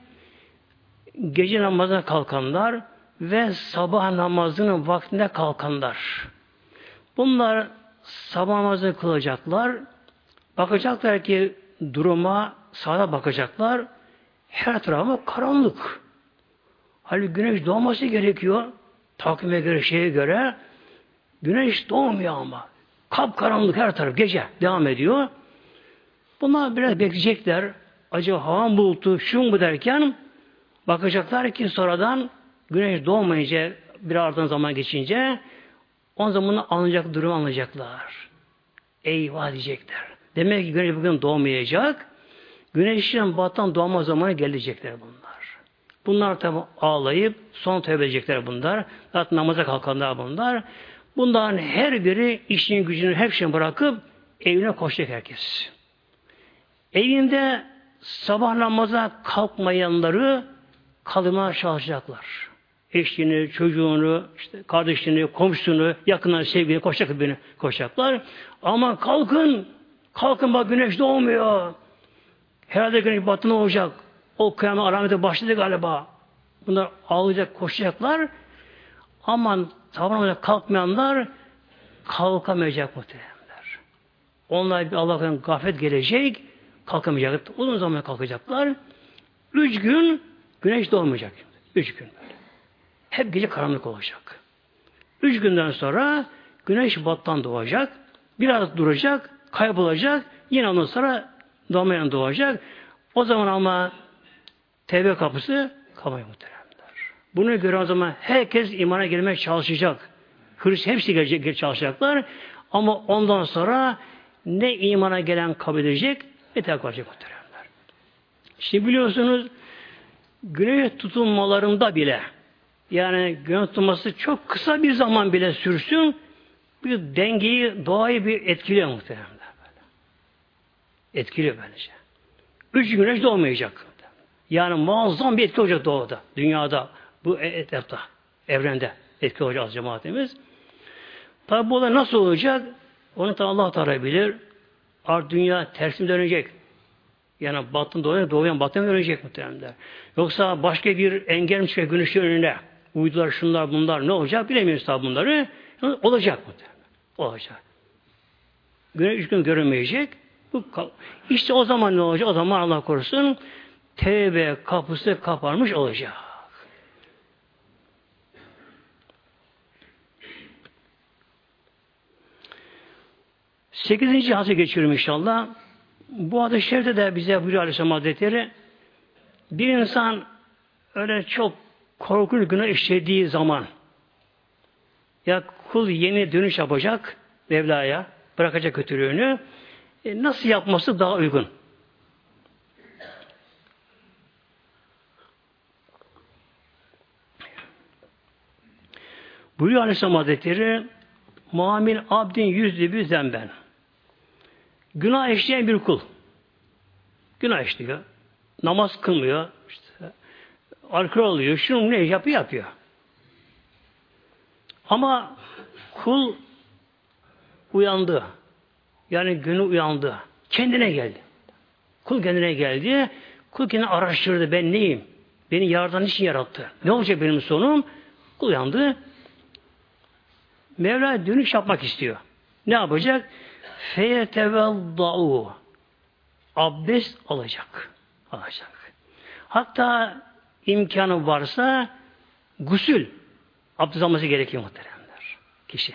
Speaker 1: gece namazına kalkanlar ve sabah namazının vaktinde kalkanlar. Bunlar sabah namazını kılacaklar. Bakacaklar ki duruma sağa bakacaklar. Her tarafı karanlık. Halbuki güneş doğması gerekiyor. Takvime göre, şeye göre. Güneş doğmuyor ama. Kap karanlık her taraf gece devam ediyor. Bunlar biraz bekleyecekler. Acaba hava bulutu, şu mu derken bakacaklar ki sonradan güneş doğmayınca bir ardından zaman geçince o zaman anlayacak durum anlayacaklar. Eyvah diyecekler. Demek ki güneş bugün doğmayacak. Güneşin battan doğma zamanı gelecekler bunlar. Bunlar tabi ağlayıp son tövbe edecekler bunlar. Zaten namaza kalkanlar bunlar. Bunların her biri işini gücünü hepsini bırakıp evine koşacak herkes. Evinde sabah namaza kalkmayanları kalmaya çalışacaklar. Eşini, çocuğunu, işte kardeşini, komşusunu, yakınlarını, sevgili koşacak birini koşacaklar. Ama kalkın, kalkın bak güneş doğmuyor. Herhalde güneş batını olacak. O kıyamet alameti başladı galiba. Bunlar ağlayacak, koşacaklar. Aman sabah kalkmayanlar kalkamayacak muhtemelenler. Onlar bir Allah'ın gaflet gelecek, kalkamayacak. Uzun zaman kalkacaklar. Üç gün güneş doğmayacak. Üç gün böyle. Hep gece karanlık olacak. Üç günden sonra güneş battan doğacak. Biraz duracak, kaybolacak. Yine ondan sonra doğmayan doğacak. O zaman ama tevbe kapısı kapanıyor muhteremler. Bunu göre o zaman herkes imana girmeye çalışacak. Hristiyan hepsi gelecek, çalışacaklar. Ama ondan sonra ne imana gelen kabul edecek ne terk olacak muhteremler. Şimdi biliyorsunuz güneş tutulmalarında bile yani güneş tutulması çok kısa bir zaman bile sürsün bir dengeyi, doğayı bir etkiliyor muhtemelen. Böyle. Etkiliyor bence. Üç güneş doğmayacak. Yani muazzam bir etki olacak doğada, dünyada, bu e, etapta, evrende etki olacak cemaatimiz. Tabi bu olay nasıl olacak? Onu da Allah Teala bilir. Art dünya tersine dönecek. Yani batın doğuya, doğuyan batın dönecek muhtemelen. Yoksa başka bir engel mi çıkacak güneşin önüne? Uydular, şunlar, bunlar ne olacak bilemiyoruz tabi bunları. olacak muhtemelen. Olacak. Güneş üç gün görünmeyecek. Bu, işte o zaman ne olacak? O zaman Allah korusun tevbe kapısı kapanmış olacak. Sekizinci hadise geçiyorum inşallah. Bu hadis-i şerifte de bize buyuruyor Aleyhisselam Hazretleri bir insan öyle çok korkunç günah işlediği zaman ya kul yeni dönüş yapacak Mevla'ya, bırakacak kötülüğünü e, nasıl yapması daha uygun? Buyuruyor Aleyhisselam Hazretleri Muamil abdin yüzlü bir zemben. Günah işleyen bir kul. Günah işliyor. Namaz kılmıyor. İşte, alkol alıyor. Şunu ne yapıyor yapıyor. Ama kul uyandı. Yani günü uyandı. Kendine geldi. Kul kendine geldi. Kul kendini araştırdı. Ben neyim? Beni yardan için yarattı. Ne olacak benim sonum? Kul uyandı. Mevla dönüş yapmak istiyor. Ne yapacak? Feyetevedda'u abdest alacak. Alacak. Hatta imkanı varsa gusül abdest alması gerekiyor muhteremler. Kişi.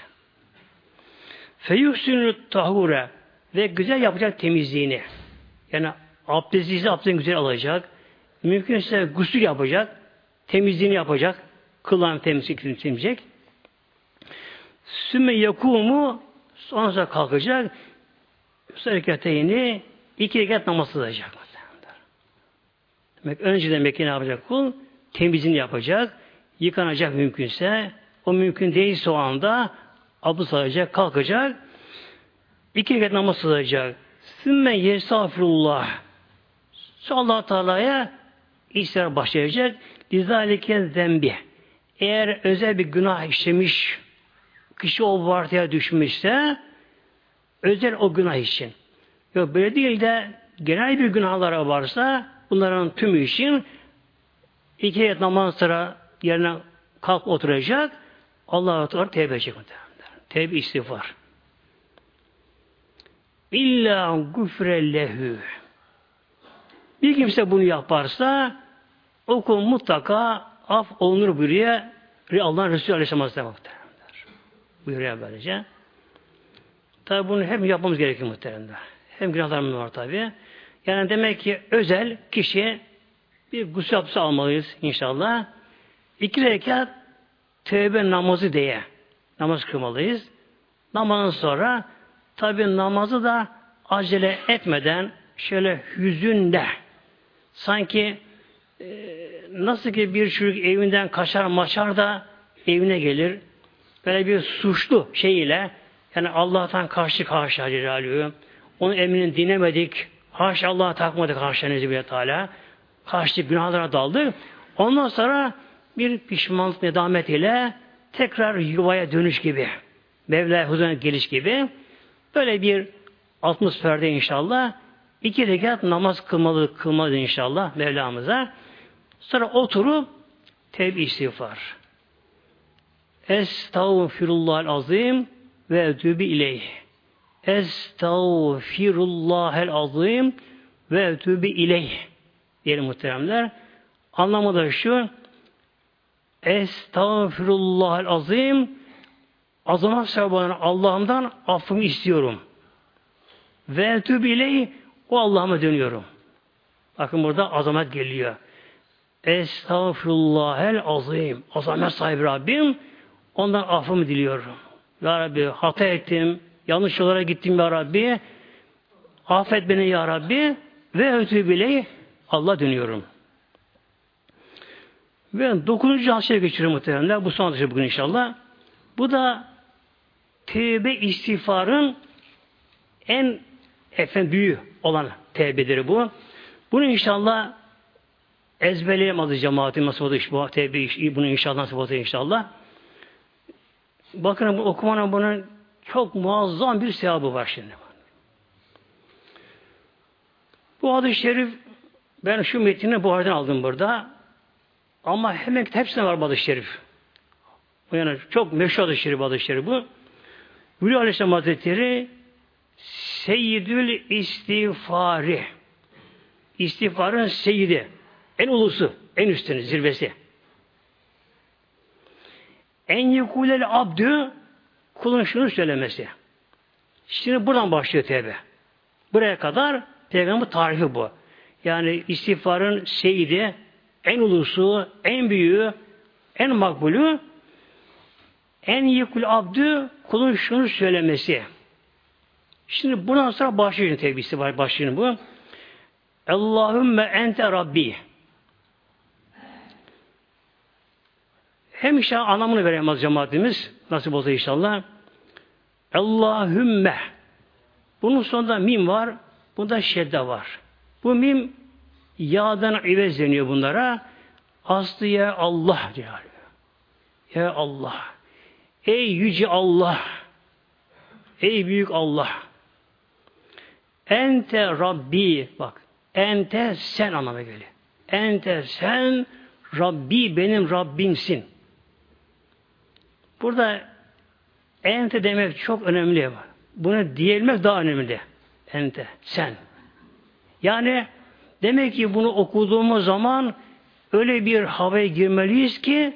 Speaker 1: Feyuhsünü tahure ve güzel yapacak temizliğini. Yani abdestliyse abdestini güzel alacak. Mümkünse gusül yapacak. Temizliğini yapacak. Kılan temizliğini temizleyecek. Sümme yakumu sonra kalkacak. Hareketeyni iki rekat namaz kılacak. Demek önce demek ki ne yapacak kul? Temizliğini yapacak. Yıkanacak mümkünse. O mümkün değilse o anda abdest alacak, kalkacak. iki rekat namaz kılacak. Sümme yestağfirullah. Sonra allah Teala'ya istiğfar başlayacak. Lizalike zembi. Eğer özel bir günah işlemiş, kişi o vartıya düşmüşse, özel o günah için. Yok böyle değil de genel bir günahlara varsa bunların tümü için iki rekat namaz sıra yerine kalk oturacak. Allah'a Teala tevbe edecek. Tevbe istiğfar. İlla gufre Bir kimse bunu yaparsa o kul mutlaka af olunur buyuruyor Allah'ın Resulü Aleyhisselam Hazretleri buyuruyor böylece. Tabi bunu hem yapmamız gerekiyor muhteremde. Hem günahlarımız var tabi. Yani demek ki özel kişi bir gusül abdesti almalıyız inşallah. İki rekat tövbe namazı diye namaz kılmalıyız. Namazdan sonra tabi namazı da acele etmeden şöyle hüzünle sanki e, nasıl ki bir çocuk evinden kaçar maçar da evine gelir böyle bir suçlu şeyiyle yani Allah'tan karşı karşıya Celaluhu. Onun emrini dinlemedik. Haşa Allah'a takmadık haşa Nezibüye Teala. Karşı günahlara daldık ondan sonra bir pişmanlık nedamet ile tekrar yuvaya dönüş gibi Mevla'ya huzuruna geliş gibi böyle bir atmosferde inşallah. İki rekat namaz kılmalı, kılmalı inşallah Mevlamıza. Sonra oturup tevbe istiğfar. Estağfirullah azim ve etübü ileyh. Estağfirullahel azim ve etübü ileyh diyelim muhteremler. Anlamı da şu Estağfirullahel azim azamet sahibi Allah'ımdan affımı istiyorum. Ve etübü ileyh o Allah'ıma dönüyorum. Bakın burada azamet geliyor. Estağfirullahel azim. Azamet sahibi Rabbim. Ondan affımı diliyorum. Ya Rabbi hata ettim. Yanlış yollara gittim Ya Rabbi. Affet beni Ya Rabbi. Ve ötü bile Allah dönüyorum. Ve dokuzuncu hadise geçiyorum muhtemelen. Bu son hadise bugün inşallah. Bu da tevbe istiğfarın en efendim büyüğü olan tevbedir bu. Bunu inşallah ezberleyelim adı cemaatin nasıl oldu iş bu tevbe iş, bunu inşallah nasıl oldu inşallah. Bakın bu okumanın bunun çok muazzam bir sevabı var şimdi. Bu hadis-i şerif ben şu metnini bu harden aldım burada. Ama hemen hepsine var hadis-i şerif. Yani çok meşhur hadis-i şerif hadis-i şerif bu. Hülya Aleyhisselam Hazretleri Seyyidül İstiğfari İstiğfarın seyidi en ulusu, en üstünü, zirvesi. En yekulel abdü kulun şunu söylemesi. Şimdi buradan başlıyor tevbe. Buraya kadar peygamber tarifi bu. Yani istiğfarın seyidi, en ulusu, en büyüğü, en makbulü en yekul abdü kulun şunu söylemesi. Şimdi bundan sonra başlıyor tevbe istiğfar başlıyor bu. Allahümme ente Rabbi. Hem inşallah anlamını veremez cemaatimiz. Nasip olsa inşallah. Allahümme. Bunun sonunda mim var. Bunda şedde var. Bu mim yağdan ivez deniyor bunlara. Aslı ya Allah diyor. Ya Allah. Ey yüce Allah. Ey büyük Allah. Ente Rabbi. Bak. Ente sen anlamına geliyor. Ente sen Rabbi benim Rabbimsin. Burada ente demek çok önemli. Bunu diyebilmek daha önemli. Ente, sen. Yani demek ki bunu okuduğumuz zaman öyle bir havaya girmeliyiz ki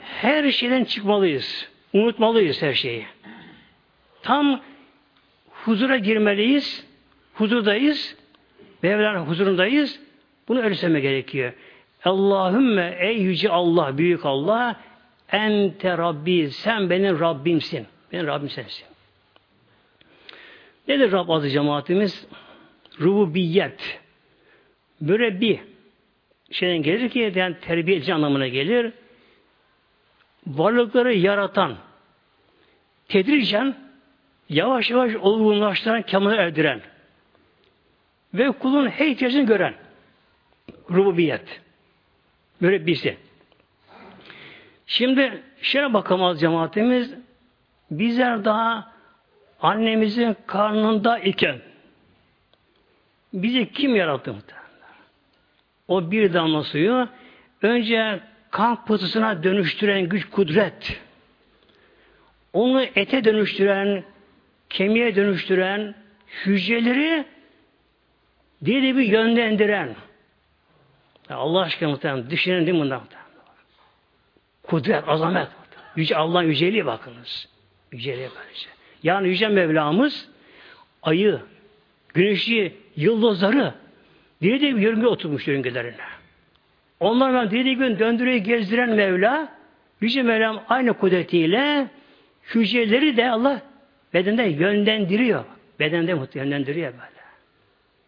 Speaker 1: her şeyden çıkmalıyız. Unutmalıyız her şeyi. Tam huzura girmeliyiz. Huzurdayız. Mevla'nın huzurundayız. Bunu öyle gerekiyor. Allahümme ey yüce Allah, büyük Allah ente Rabbi, sen benim Rabbimsin. Benim Rabbim sensin. Nedir Rab adı cemaatimiz? Rububiyet. Mürebbi. Şeyden gelir ki yani terbiyeci anlamına gelir. Varlıkları yaratan, tedricen yavaş yavaş olgunlaştıran, kemale erdiren, ve kulun her gören rububiyet. Mürebbisi. Şimdi şöyle bakamaz cemaatimiz bizler daha annemizin karnında iken bizi kim yarattı muhtemelen? O bir damla suyu önce kan pıhtısına dönüştüren güç kudret onu ete dönüştüren kemiğe dönüştüren hücreleri dili bir yönlendiren Allah aşkına muhtemelen düşünün değil mi bundan Kudret, azamet. Yüce Allah'ın yüceliği bakınız. Yüceliğe böylece. Yani Yüce Mevlamız ayı, güneşi, yıldızları dili de yörünge oturmuş yörüngelerine. Onlar ben dili gün döndürüyor gezdiren Mevla Yüce Mevlam aynı kudretiyle hücreleri de Allah bedende yönlendiriyor. Bedende yönlendiriyor böyle.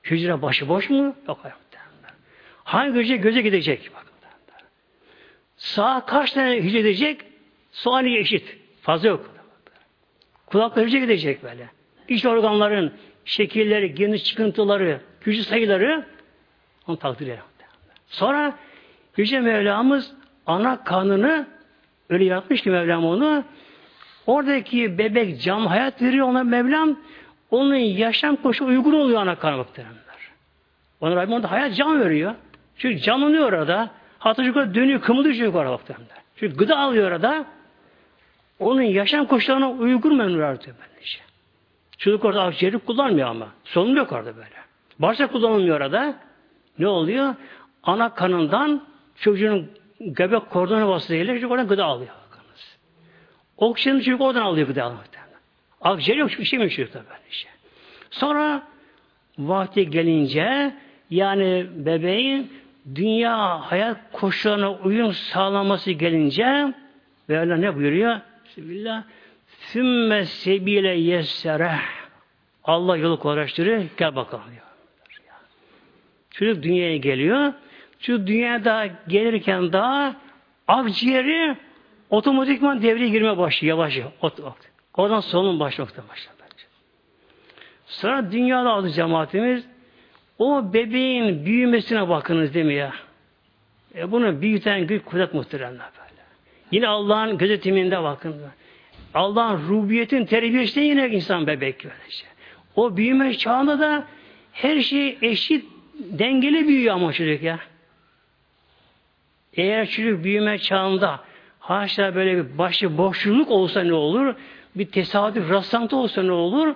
Speaker 1: Hücre başıboş mu? Yok hayır. Hangi hücre göze gidecek? Bak. Sağ kaç tane hücre gidecek? Soğanı eşit. Fazla yok. Kulaklar hücre gidecek böyle. İç organların şekilleri, geniş çıkıntıları, hücre sayıları onu takdir eder. Sonra Yüce Mevlamız ana kanını öyle yaratmış ki Mevlam onu oradaki bebek cam hayat veriyor ona Mevlam onun yaşam koşu uygun oluyor ana kanı muhteremler. Ona Rabbim onda hayat can veriyor. Çünkü canlanıyor orada. Hatta yukarı dönüyor, kımıldıyor yukarı muhteremler. Çünkü gıda alıyor orada. Onun yaşam koşullarına uygun memnun artıyor böylece. Çocuk orada akciğeri kullanmıyor ama. Solunum yok orada böyle. Bağırsak kullanılmıyor orada. Ne oluyor? Ana kanından çocuğun göbek kordonu vasıtayla çocuk oradan gıda alıyor. Bakınız. Oksijen çocuk oradan alıyor gıda alıyor. Akciğer yok, hiçbir şey mi çocukta böyle şey. Sonra vakti gelince yani bebeğin dünya hayat koşullarına uyum sağlaması gelince Mevla ne buyuruyor? Bismillah. Sümme sebile yessere. Allah yolu kolaylaştırıyor. Gel bakalım diyor. Çocuk dünyaya geliyor. Şu dünyada gelirken daha akciğeri otomatikman devreye girmeye başlıyor yavaş yavaş. Oradan solunum başlamakta başlar bence. Sonra dünyada adı cemaatimiz o bebeğin büyümesine bakınız değil mi ya? E bunu büyüten güç kudret muhteremler böyle. Yine Allah'ın gözetiminde bakın. Allah'ın rubiyetin terbiyesi yine insan bebek böylece. O büyüme çağında da her şey eşit dengeli büyüyor ama çocuk ya. Eğer çocuk büyüme çağında haşa böyle bir başı boşluk olsa ne olur? Bir tesadüf rastlantı olsa ne olur?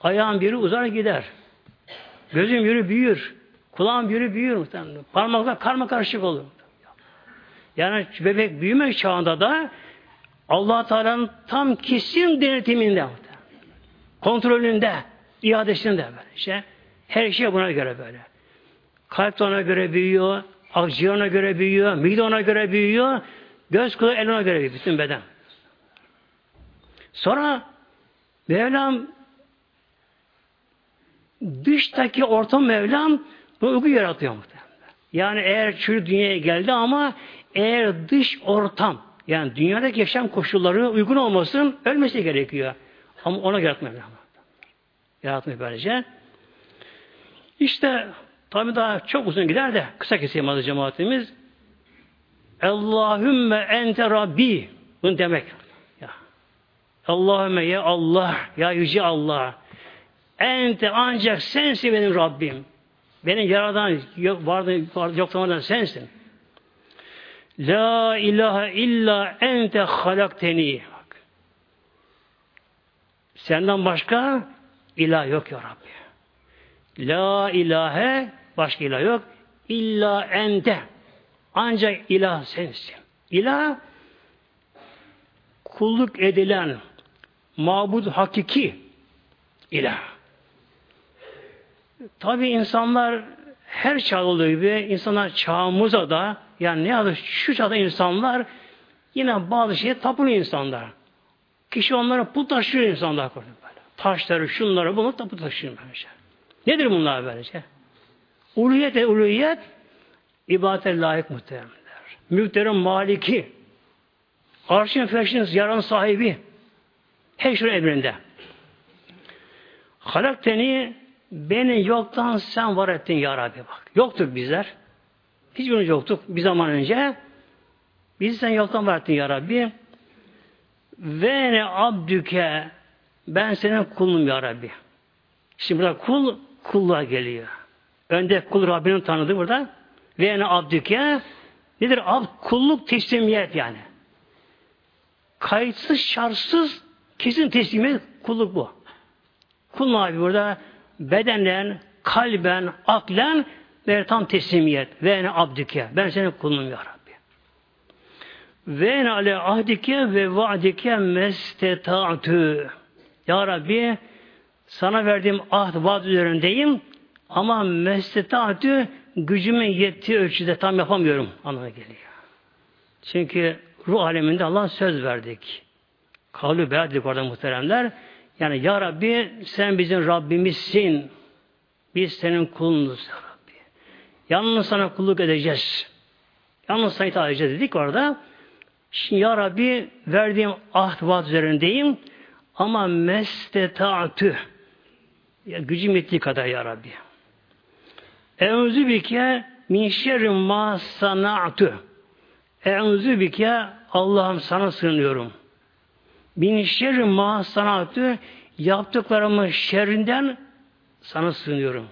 Speaker 1: Ayağın biri uzar gider. Gözüm yürü büyür. Kulağım yürü büyür muhtemelen. Parmaklar karma karışık olur. Yani bebek büyüme çağında da allah Teala'nın tam kesin denetiminde kontrolünde, iadesinde böyle şey. Her şey buna göre böyle. Kalp de ona göre büyüyor, akciğer ona göre büyüyor, mide ona göre büyüyor, göz kulağı el ona göre büyüyor, bütün beden. Sonra Mevlam dıştaki ortam Mevlam bu uygu yaratıyor muhtemelen. Yani eğer çocuk dünyaya geldi ama eğer dış ortam yani dünyadaki yaşam koşulları uygun olmasın ölmesi gerekiyor. Ama ona yaratmıyor Mevlam. Yaratmıyor böylece. İşte tabi daha çok uzun gider de kısa keseyim adı cemaatimiz. Allahümme ente Rabbi. Bunu demek. Ya. Allahümme ya Allah, ya yüce Allah. Ente ancak sensin benim Rabbim. Beni yaradan, yok, vardı, vardı yoklamadan sensin. La ilahe illa ente halakteni. Senden başka ilah yok ya Rabbi. La ilahe başka ilah yok. İlla ente. Ancak ilah sensin. İlah kulluk edilen mabud hakiki ilah. Tabi insanlar her çağ olduğu gibi insanlar çağımıza da yani ne yazık şu çağda insanlar yine bazı şeye tapınıyor insanlar. Kişi onlara put taşıyor insanlar. Böyle. Taşları, şunları, bunu da put taşıyor. Böylece. Nedir bunlar böylece? Uluhiyet e uluhiyet ibadete layık muhteremler. Mülklerin maliki, arşın feşin yaran sahibi, her şeyin emrinde. Halakteni beni yoktan sen var ettin ya Rabbi bak. Yoktuk bizler. Hiçbirimiz yoktuk bir zaman önce. Biz sen yoktan var ettin ya Rabbi. Ve ne abdüke ben senin kulunum ya Rabbi. Şimdi burada kul kulluğa geliyor. Önde kul Rabbinin tanıdığı burada. Ve ne abdüke nedir? Abd kulluk teslimiyet yani. Kayıtsız, şartsız kesin teslimiyet kulluk bu. Kul abi burada bedenen, kalben, aklen ve tam teslimiyet. Ve ne abdike. Ben senin kulunum ya Rabbi. Ve ne ale ahdike ve vaadike mesteta'tü. Ya Rabbi sana verdiğim ahd vaad üzerindeyim ama mesteta'tü gücümün yettiği ölçüde tam yapamıyorum anlamına geliyor. Çünkü ruh aleminde Allah söz verdik. Kavlu beyadik orada muhteremler. Yani Ya Rabbi sen bizim Rabbimizsin. Biz senin kulunuz Ya Rabbi. Yalnız sana kulluk edeceğiz. Yalnız sana itaat edeceğiz dedik orada. Şimdi Ya Rabbi verdiğim ahd vaat üzerindeyim ama mesteta'tü ya, gücüm yettiği kadar Ya Rabbi. Eûzü bike min şerri ma sana'tü. Eûzü bike Allah'ım sana sığınıyorum. Bin şerri ma sanatı yaptıklarımın şerrinden sana sığınıyorum.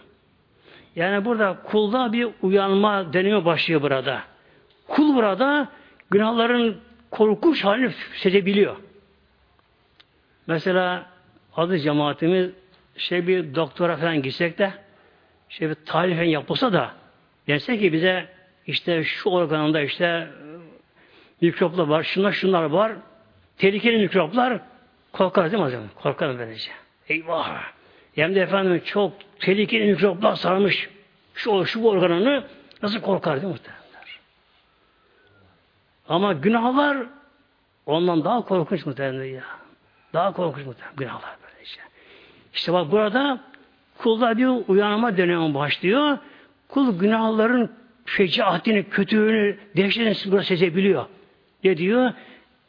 Speaker 1: Yani burada kulda bir uyanma dönemi başlıyor burada. Kul burada günahların korkunç halini sezebiliyor. Mesela adı cemaatimiz şey bir doktora falan gitsek de şey bir tahlil yapılsa da dense ki bize işte şu organında işte e, mikroplar var, şunlar şunlar var, tehlikeli mikroplar korkar değil mi hocam? Korkar böylece. Eyvah! Hem de efendim çok tehlikeli mikroplar sarmış şu, şu organını nasıl korkar değil mi muhtemelenler? Ama günahlar ondan daha korkunç muhtemelen ya. Daha korkunç muhtemelen günahlar böylece. İşte bak burada kulda bir uyanma dönemi başlıyor. Kul günahların fecaatini, kötülüğünü, dehşetini burada sezebiliyor. Ne diyor?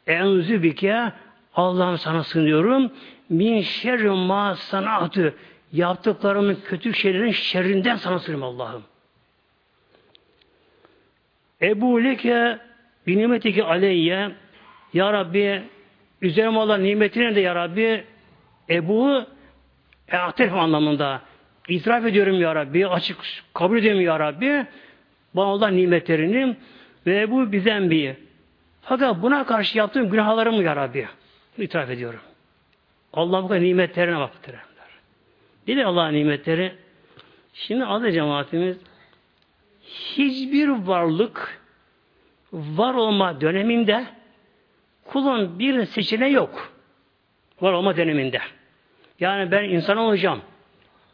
Speaker 1: Enzü bike Allah'ım sana sığınıyorum. Min şerri ma sanatı. Yaptıklarımın kötü şeylerin şerrinden sana sığınıyorum Allah'ım. Ebu leke bi nimetiki aleyye Ya Rabbi üzerime olan nimetine de Ya Rabbi Ebu E'aterif anlamında itiraf ediyorum Ya Rabbi, açık kabul ediyorum Ya Rabbi, bana olan nimetlerini ve bu bizden bir. Fakat buna karşı yaptığım günahlarımı Ya Rabbi itiraf ediyorum. Allah bu kadar nimetlerine bak derler. Bir Allah'ın nimetleri. Şimdi adı cemaatimiz hiçbir varlık var olma döneminde kulun bir seçeneği yok. Var olma döneminde. Yani ben insan olacağım.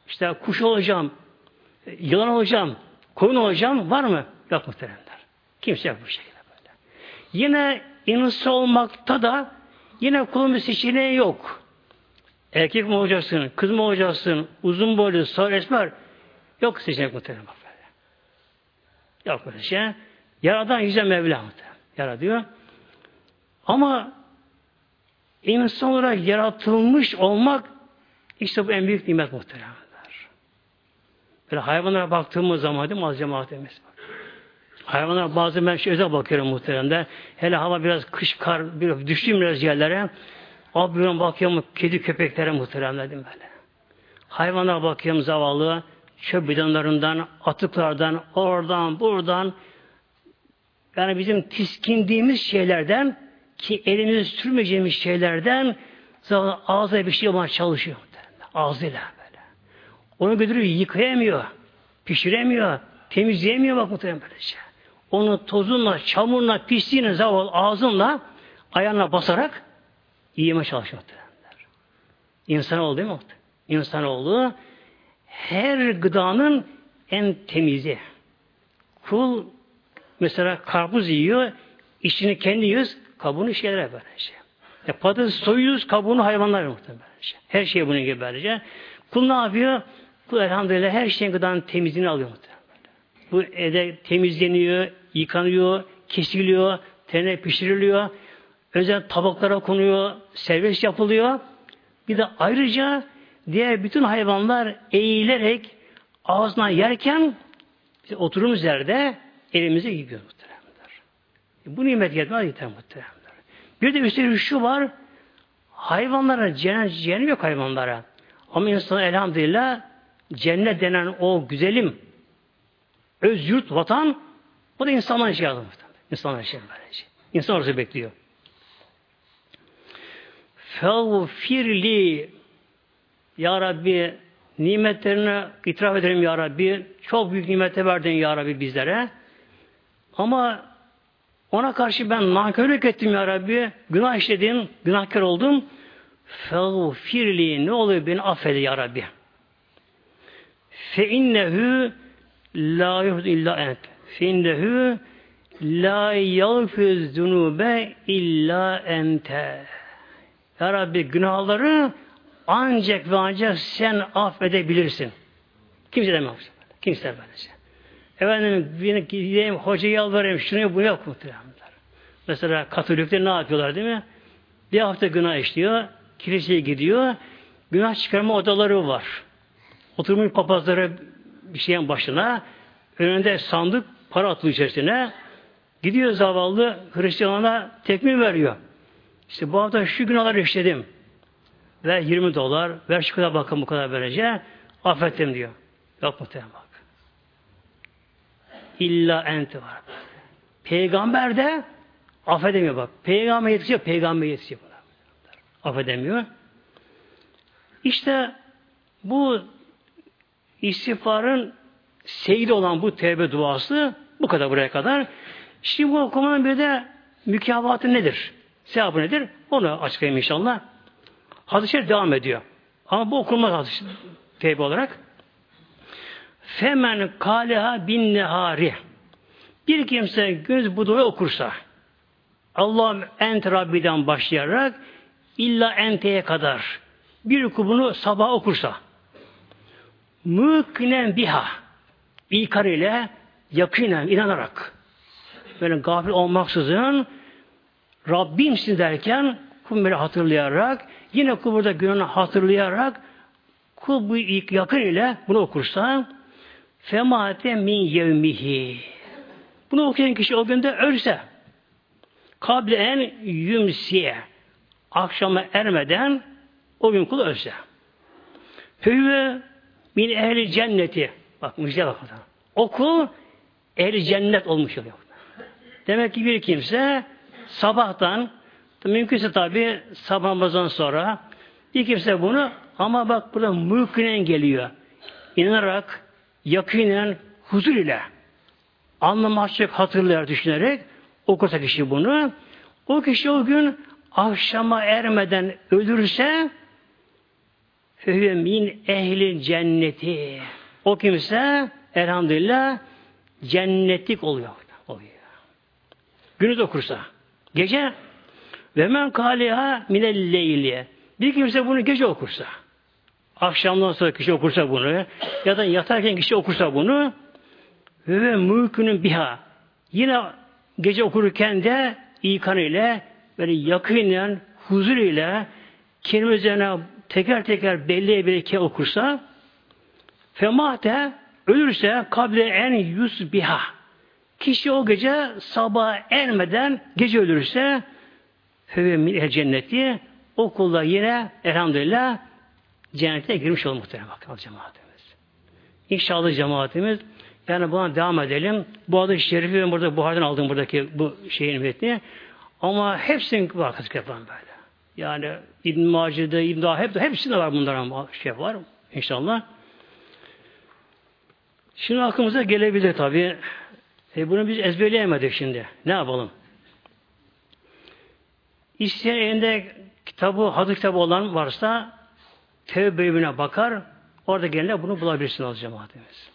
Speaker 1: İşte kuş olacağım. Yılan olacağım. Koyun olacağım. Var mı? Yok muhteremler. Kimse yok bu şekilde. Yine insan olmakta da yine kulun bir seçeneği yok. Erkek mi olacaksın? Kız mı olacaksın? Uzun boylu, sarı esmer. Yok seçenek böyle. Yok böyle şey. Yaradan yüze Mevla muhterem. Yaratıyor. Ama insan olarak yaratılmış olmak işte bu en büyük nimet muhteremler. Böyle hayvanlara baktığımız zaman değil mi az cemaatimiz var. Hayvanlara bazı ben şey özel bakıyorum muhteremde. Hele hava biraz kış, kar, biraz düştüğüm biraz yerlere. Abi bakıyorum kedi köpeklere muhteremler değil mi böyle. Hayvanlara bakıyorum zavallı. Çöp bidonlarından, atıklardan, oradan, buradan. Yani bizim tiskindiğimiz şeylerden ki elimizi sürmeyeceğimiz şeylerden zavallı ağzına bir şey yapmaya çalışıyor. Ağzıyla böyle. Onu götürüyor yıkayamıyor. Pişiremiyor. Temizleyemiyor bak muhtemelen böylece. Onu tozunla, çamurla, pisliğine zavallı ağzınla ayağına basarak yiyeme çalışıyor. İnsanoğlu değil mi? İnsanoğlu her gıdanın en temizi. Kul mesela karpuz yiyor, içini kendi yiyoruz, kabuğunu şeylere böylece. E, patates soyuyoruz, kabuğunu hayvanlar muhtemelen. Her şey bunun gibi böylece. Kul ne yapıyor? Kul elhamdülillah her şeyin gıdanın temizliğini alıyor muhtemelen. Bu evde temizleniyor, yıkanıyor, kesiliyor, tenine pişiriliyor, özel tabaklara konuyor, servis yapılıyor. Bir de ayrıca diğer bütün hayvanlar eğilerek ağzına yerken oturduğumuz yerde elimize yiyor muhteremler. Bu nimet yetmez yeter muhteremler. Bir de üstelik şu var, hayvanlara cennet, cennet yok hayvanlara. Ama insan elhamdülillah cennet denen o güzelim öz yurt, vatan bu da insanların şey alır. İnsanların şey böylece. İnsan orası bekliyor. Fevfirli Ya Rabbi nimetlerine itiraf ederim Ya Rabbi. Çok büyük nimete verdin Ya Rabbi bizlere. Ama ona karşı ben nankörlük ettim Ya Rabbi. Günah işledim, günahkar oldum. Fevfirli ne oluyor beni affede Ya Rabbi. Fe innehu la yuhdu illa ent. Fe innehu la yağfiz zunube illa ente. Ya Rabbi günahları ancak ve ancak sen affedebilirsin. Kimse demez. Kimse demez. Efendim bir gideyim hocaya yalvarayım şunu bu yok muhtemelen. Mesela Katolikler ne yapıyorlar değil mi? Bir hafta günah işliyor, kiliseye gidiyor, günah çıkarma odaları var. Oturmuş papazları bir şeyin başına, önünde sandık, para atıyor içerisine, gidiyor zavallı Hristiyanlara tekmil veriyor. İşte bu hafta şu günahları işledim. Ver 20 dolar, ver şu kadar bakın bu kadar verece, affettim diyor. Yok muhtemelen bak. İlla enti var. Peygamber de affedemiyor bak. Peygamber yetişiyor, peygamber yetişiyor. Affedemiyor. İşte bu istiğfarın seyri olan bu tevbe duası bu kadar buraya kadar. Şimdi bu okumanın bir de mükafatı nedir? Sevabı nedir? Onu açıklayayım inşallah. Hadis-i devam ediyor. Ama bu okunmaz hadis tevbe olarak. Femen kaleha bin nehari. Bir kimse göz bu duayı okursa Allah ent Rabbi'den başlayarak illa enteye kadar bir kubunu sabah okursa müknen biha. İkar ile yakinen inanarak. Böyle gafil olmaksızın Rabbimsin derken kumbeli hatırlayarak yine kuburda günahını hatırlayarak kul bu yakın ile bunu okursa femate min yevmihi. Bunu okuyan kişi o günde ölse kable en yümsiye akşama ermeden o gün kul ölse. Hüve min ehli cenneti. Bak müjde bak. O kul ehli cennet olmuş oluyor. Demek ki bir kimse sabahtan mümkünse tabi sabah namazdan sonra bir kimse bunu ama bak burada mümkünen geliyor. İnanarak, yakinen, huzur ile anlamak hatırlayarak, düşünerek okursa kişi bunu o kişi o gün akşama ermeden ölürse Fehüve min ehli cenneti. O kimse elhamdülillah cennetlik oluyor. oluyor. Günü okursa. Gece ve men kâliha minel leyli. Bir kimse bunu gece okursa. Akşamdan sonra kişi okursa bunu ya da yatarken kişi okursa bunu ve mülkünün biha. Yine gece okurken de ikan ile böyle yakinen, huzur ile kelime üzerine teker teker belli belki okursa femate ölürse kable en yüz biha kişi o gece sabah ermeden gece ölürse feve min cenneti o kulda yine elhamdülillah cennete girmiş olur muhtemelen bakın cemaatimiz. İnşallah cemaatimiz yani buna devam edelim. Bu adı şerifi ben burada Buhar'dan aldım buradaki bu şeyin metni. Ama hepsinin var yapalım böyle. Yani İbn Mace'de, İbn Daha hep hepsinde var bunların şey var inşallah. Şimdi aklımıza gelebilir tabi. E bunu biz ezberleyemedik şimdi. Ne yapalım? İsteyen elinde kitabı, hadis kitabı olan varsa tevbe bölümüne bakar. Orada gelince bunu bulabilirsin az cemaatimiz.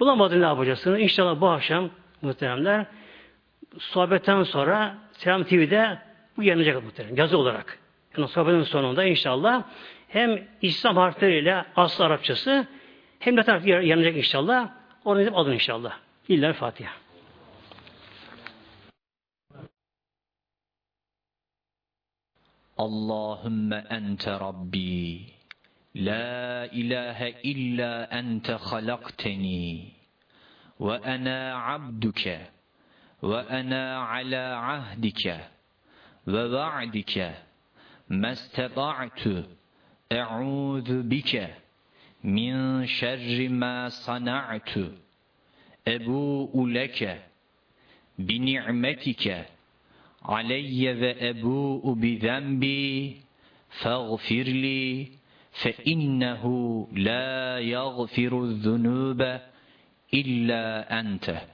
Speaker 1: Bulamadın ne yapacaksın? İnşallah bu akşam muhteremler sohbetten sonra Selam TV'de bu yanacak muhterem. Yazı olarak. Sohbetin sonunda inşallah hem İslam harfleriyle aslı Arapçası hem de taraf yanacak inşallah. Onu edip alın inşallah. İlla Fatiha.
Speaker 2: La ilahe illa ente halakteni ve ana abduke ve ana ala ahdike ve va'dike ما استطعت أعوذ بك من شر ما صنعت. أبوء لك بنعمتك. علي وأبوء بذنبي فاغفر لي فإنه لا يغفر الذنوب إلا أنت.